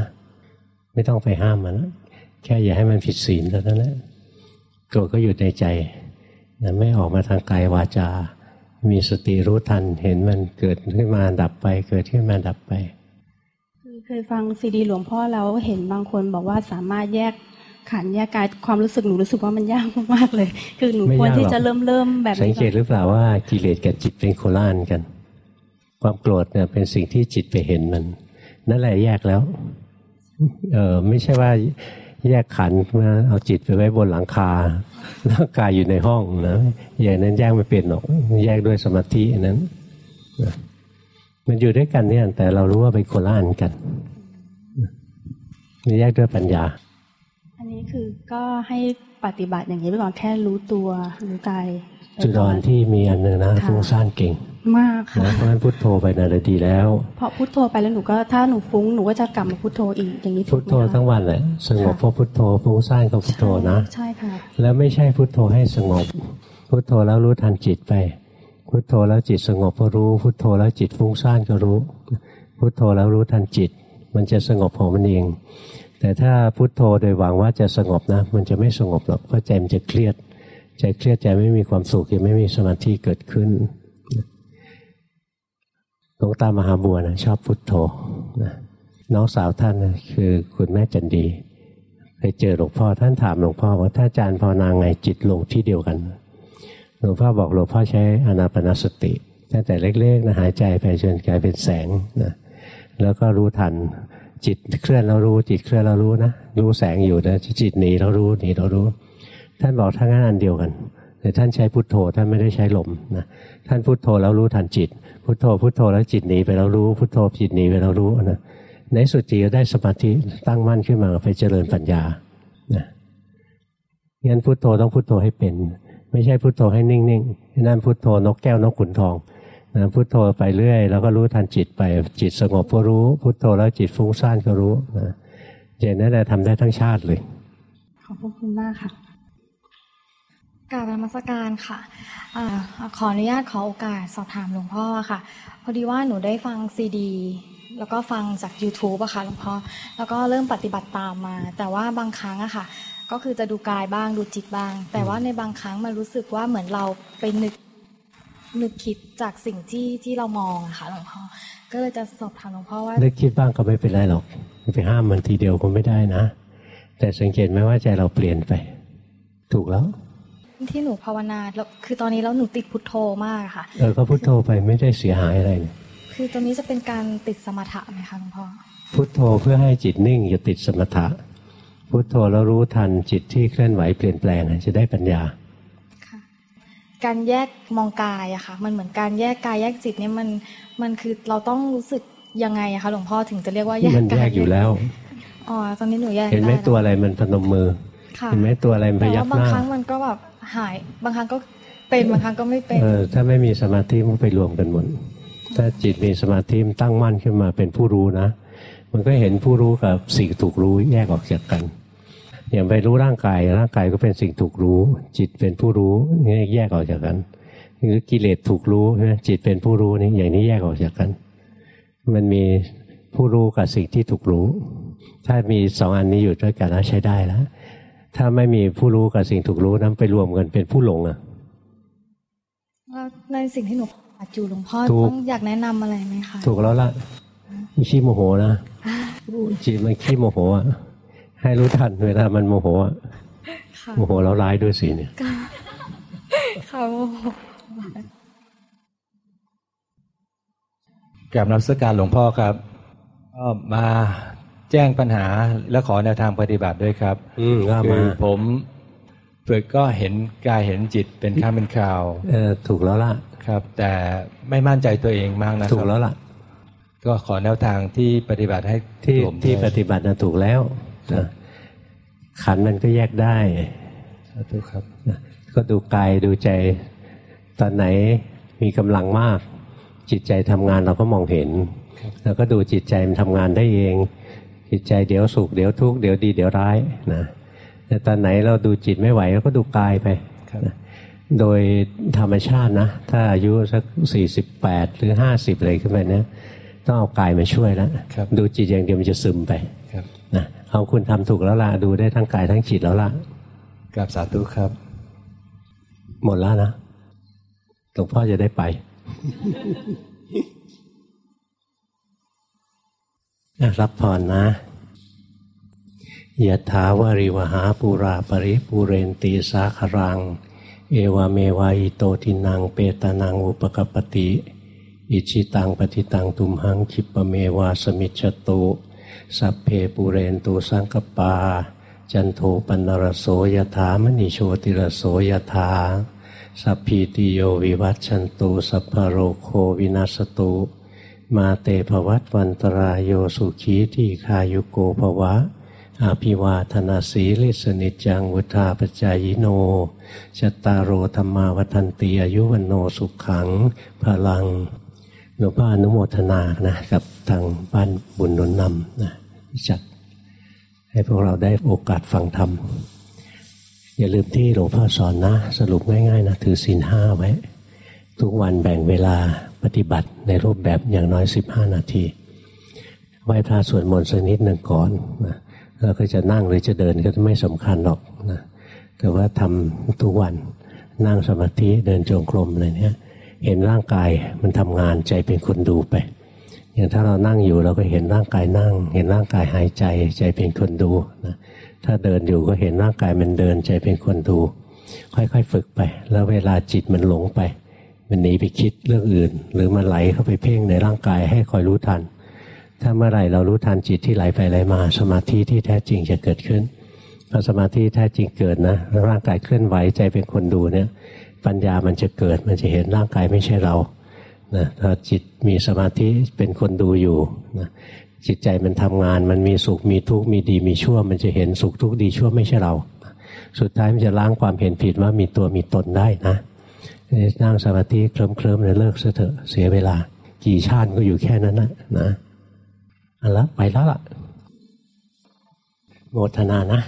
ไม่ต้องไปห้ามมันนะแค่อย่าให้มันผิดศีลเท่านั้นแหละโกรธก็อยู่ในใจนะไม่ออกมาทางกายวาจา มีสติรู้ทันเห็นมันเกิดขึ้นมาดับไป เกิดขึ้นมาดับไป เคยฟังซีดีหลวงพ่อแล้วเห็นบางคนบอกว่าสามารถแยกขันแยกกายความรู้สึกหนูรู้สึกว่ามันยากมากเลย คือหนูควรที่จะเริ่มเริ่มแบบสังเกตหรือเปล่าว่ากิเลสกับจิตเป็นโคล่านกัน ความโกรธเนี่ยเป็นสิ่งที่จิตไปเห็นมัน นั่นแหละแยกแล้ว เออไม่ใช่ว่าแยกขันมาเอาจิตไปไว้บนหลังคาร่างกายอยู่ในห้องนะอย่างนั้นแยกไม่เป็นหรอกแยกด้วยสมาธินั้นนะมันอยู่ด้วยกันเนี่ยแต่เรารู้ว่าเป็นโคล่านกันนี่แยกด้วยปัญญา อันนี้คือก็ให้ปฏิบัติอย่างนี้ไปก่อนแค่รู้ตัวรู้กายจุดอ่อนที่มีอันหนึ่งนะฟุ้งซ่านเก่ง มากค่ะเพราะฉะนั้นพุทโธไปนานดีแล้วพอพุทโธไปแล้วหนูก็ถ้าหนูฟุ้งหนูก็จะกลับมาพุทโธอีกอย่างนี้พุทโธทั้งวันเลยสงบเพราะพุทโธฟุ้งซ่านก็พุทโธนะใช่ค่ะ แล้วไม่ใช่พุทโธให้สงบ พุทโธแล้วรู้ทันจิตไป พุทโธแล้วจิตสงบก็รู้ พุทโธแล้วจิตฟุ้งซ่านก็รู้ พุทโธแล้วรู้ทันจิต มันจะสงบของมันเอง แต่ถ้าพุทโธโดยหวังว่าจะสงบนะ มันจะไม่สงบหรอกเพราะใจมันจะเครียด ใจเครียดใจไม่มีความสุขยังไม่มีสมาธิเกิดขึ้น หลวงตามหาบัวนะชอบพุทโธนะน้องสาวท่านนะคือคุณแม่จันดีไปเจอหลวงพ่อท่านถามหลวงพ่อว่าถ้าอาจารย์ภาวนาไงจิตลงที่เดียวกันหลวงพ่อบอกหลวงพ่อใช้อนาปนาสติตั้งแต่เล็กๆนะหายใจไปจนกลายเป็นแสงนะแล้วก็รู้ทันจิตเคลื่อนเรารู้จิตเคลื่อนเรารู้นะรู้แสงอยู่นะจิตหนีเรารู้หนีเรารู้ ท่านบอกทั้งนั้นอันเดียวกัน แต่ท่านใช้พุทโธท่านไม่ได้ใช้ลมนะท่านพุทโธแล้วรู้ทันจิต พุทโธพุทโธแล้วจิตหนีไปแล้วรู้พุทโธจิตหนีไปแล้วรู้นะในสุดจีก็ได้สมาธิตั้งมั่นขึ้นมาไปเจริญปัญญานะงั้นพุทโธต้องพุทโธให้เป็น ไม่ใช่พุทโธให้นิ่งๆนั่นพุทโธนกแก้วนกขุนทองนะพุทโธไปเรื่อยแล้วก็รู้ทันจิตไปจิตสงบก็รู้ พุทโธแล้วจิตฟุ้งซ่านก็รู้นะอย่างนั้นแหละทำได้ทั้งชาติเลย ขอบคุณมากค่ะ กราบรมสการค่ะอขออนุญาตขอโอกาสสอบถามหลวงพ่อค่ะ พอดีว่าหนูได้ฟังซีดี แล้วก็ฟังจาก YouTube อะค่ะหลวงพ่อ แล้วก็เริ่มปฏิบัติตามมา แต่ว่าบางครั้งอะค่ะ ก็คือจะดูกายบ้างดูจิตบ้าง แต่ว่าในบางครั้งมันรู้สึกว่าเหมือนเราไปนึกนึกคิดจากสิ่งที่ที่เรามองอะค่ะหลวงพ่อ ก็เลยจะสอบถามหลวงพ่อว่านึกคิดบ้างก็ไม่เป็นไรหรอกไปห้ามมันทีเดียวก็ไม่ได้นะ แต่สังเกตไหมว่าใจเราเปลี่ยนไป ถูกแล้ว ที่หนูภาวนาคือตอนนี้แล้วหนูติดพุทโธมากค่ะ เออก็พุทโธไปไม่ได้เสียหายอะไรเนี่ยคือตอนนี้จะเป็นการติดสมถะไหมคะหลวงพ่อพุทโธเพื่อให้จิตนิ่งอย่าติดสมถะ พุทโธแล้วรู้ทันจิตที่เคลื่อนไหวเปลี่ยนแปลงจะได้ปัญญาค่ะการแยกมองกายอะค่ะ มันเหมือนการแยกกายแยกจิตเนี่ยมันมันคือเราต้องรู้สึกยังไงอะคะหลวงพ่อถึงจะเรียกว่าแยกมันแยกอยู่แล้วอ๋อตอนนี้หนูแยกเห็นไหมตัวอะไรมันพนมมือเห็นไหมตัวอะไรมันพยักหน้าบางครั้งมันก็แบบ หาย บางครั้งก็เป็นบางครั้งก็ไม่เป็นถ้าไม่มีสมาธิมันไปรวมกันหมดถ้าจิตมีสมาธิตั้งมั่นขึ้นมาเป็นผู้รู้นะ มันก็เห็นผู้รู้กับสิ่งถูกรู้แยกออกจากกัน อย่างไปรู้ร่างกายร่างกายก็เป็นสิ่งถูกรู้ จิตเป็นผู้รู้นี่แยกออกจากกันหรือกิเลสถูกรู้ใช่ไหมจิตเป็นผู้รู้นี่อย่างนี้แยกออกจากกัน มันมีผู้รู้กับสิ่งที่ถูกรู้ ถ้ามีสองอันนี้อยู่ด้วยกันแล้วใช้ได้แล้ว ถ้าไม่มีผู้รู้กับสิ่งถูกรู้นั้นไปรวมกันเป็นผู้หลงอะในสิ่งที่หนูปัจจุหลวงพ่อต้องอยากแนะนำอะไรไหมคะถูกแล้วล่ะไม่ขี้โมโหนะจิตมันขี้โมโหอะให้รู้ทันเวลามันโมโหอะโมโหแล้วร้ายด้วยสิเนี่ยค่ะโมโหกับนักสการหลวงพ่อครับก็มา แจ้งปัญหาและขอแนวทางปฏิบัติด้วยครับอืมคือผมฝึกก็เห็นกายเห็นจิตเป็นข้ามเป็นข่าวเออถูกแล้วล่ะ ครับ แต่ไม่มั่นใจตัวเองมากนะถูกแล้วล่ะ ก็ขอแนวทางที่ปฏิบัติให้ที่ที่ปฏิบัตินะถูกแล้วขันมันก็แยกได้ถูกครับก็ดูกายดูใจ ตอนไหนมีกำลังมาก จิตใจทำงานเราก็มองเห็น แล้วก็ดูจิตใจมันทำงานได้เอง จิตใจเดี๋ยวสุขเดี๋ยวทุกข์เดี๋ยวดีเดี๋ยวร้ายนะแต่ตอนไหนเราดูจิตไม่ไหวเราก็ดูกายไปนะโดยธรรมชาตินะ ถ้าอายุสักสี่สิบแปดหรือห้าสิบอะไรขึ้นไปเนี่ยต้องเอากายมาช่วยแล้วดูจิตอย่างเดียวมันจะซึมไปนะเอาคุณทำถูกแล้วล่ะดูได้ทั้งกายทั้งจิตแล้วล่ะกราบสาธุครับ หมดแล้วนะหลวงพ่อจะได้ไป รับพรนะยะถาวาริวหาปูราปริปูเรนตีสาครัง เอวเมวายโตทินังเปตานังอุปกปติ อิชิตังปฏิตังตุมหังคิปเมวาสมิจตุ สัพเพปูเรนตูสังกปา จันโทปนรโสยถามณีโชติรโสยถาสัพพีติโยวิวัตชันตุสัพพโรโควินัสตุ มาเตภวัตวันตรายโยสุขีที่คายุโกภวะอาภิวาธนาสีลิสนิจังวุธาปจายโนจตารโรธรรมาวันตีอายุวันโนสุขังพลังหลวงพ่ออนุโมทนานะกับทางบ้านบุญนนนำนะจัดให้พวกเราได้โอกาสฟังธรรม อย่าลืมที่หลวงพ่อสอนนะ สรุปง่ายๆนะ ถือศีลห้าไว้ ทุกวันแบ่งเวลา ปฏิบัติในรูปแบบอย่างน้อยสิบห้านาทีไหว้พระสวดมนต์สักนิดหนึ่งก่อนนะแล้วก็จะนั่งหรือจะเดินก็ไม่สำคัญหรอกนะแต่ว่าทำทุกวันนั่งสมาธิเดินจงกรมอะไรเนี้ยเห็นร่างกายมันทำงานใจเป็นคนดูไป อย่างถ้าเรานั่งอยู่เราก็เห็นร่างกายนั่ง เห็นร่างกายหายใจใจเป็นคนดูนะถ้าเดินอยู่ก็เห็นร่างกายมันเดินใจเป็นคนดู ค่อยๆ ฝึกไป แล้วเวลาจิตมันหลงไป มันหนีไปคิดเรื่องอื่น หรือมันไหลเข้าไปเพ่งในร่างกายให้คอยรู้ทัน ถ้าเมื่อไหร่เรารู้ทันจิตที่ไหลไปไหลมา สมาธิที่แท้จริงจะเกิดขึ้นพอสมาธิแท้จริงเกิดนะร่างกายเคลื่อนไหวใจเป็นคนดูเนี่ย ปัญญามันจะเกิดมันจะเห็นร่างกายไม่ใช่เรานะถ้าจิตมีสมาธิเป็นคนดูอยู่นะจิตใจมันทำงานมันมีสุขมีทุกข์มีดีมีชั่ว มันจะเห็นสุขทุกข์ดีชั่วไม่ใช่เรา สุดท้ายมันจะล้างความเห็นผิดว่ามีตัวมีตนได้นะ นั่งสมาธิเคลิ้มเคลิ้มเลยเลิกซะเถอะเสียเวลา กี่ชาติก็อยู่แค่นั้นนะนะอันละไปแล้วล่ะโมทนานะ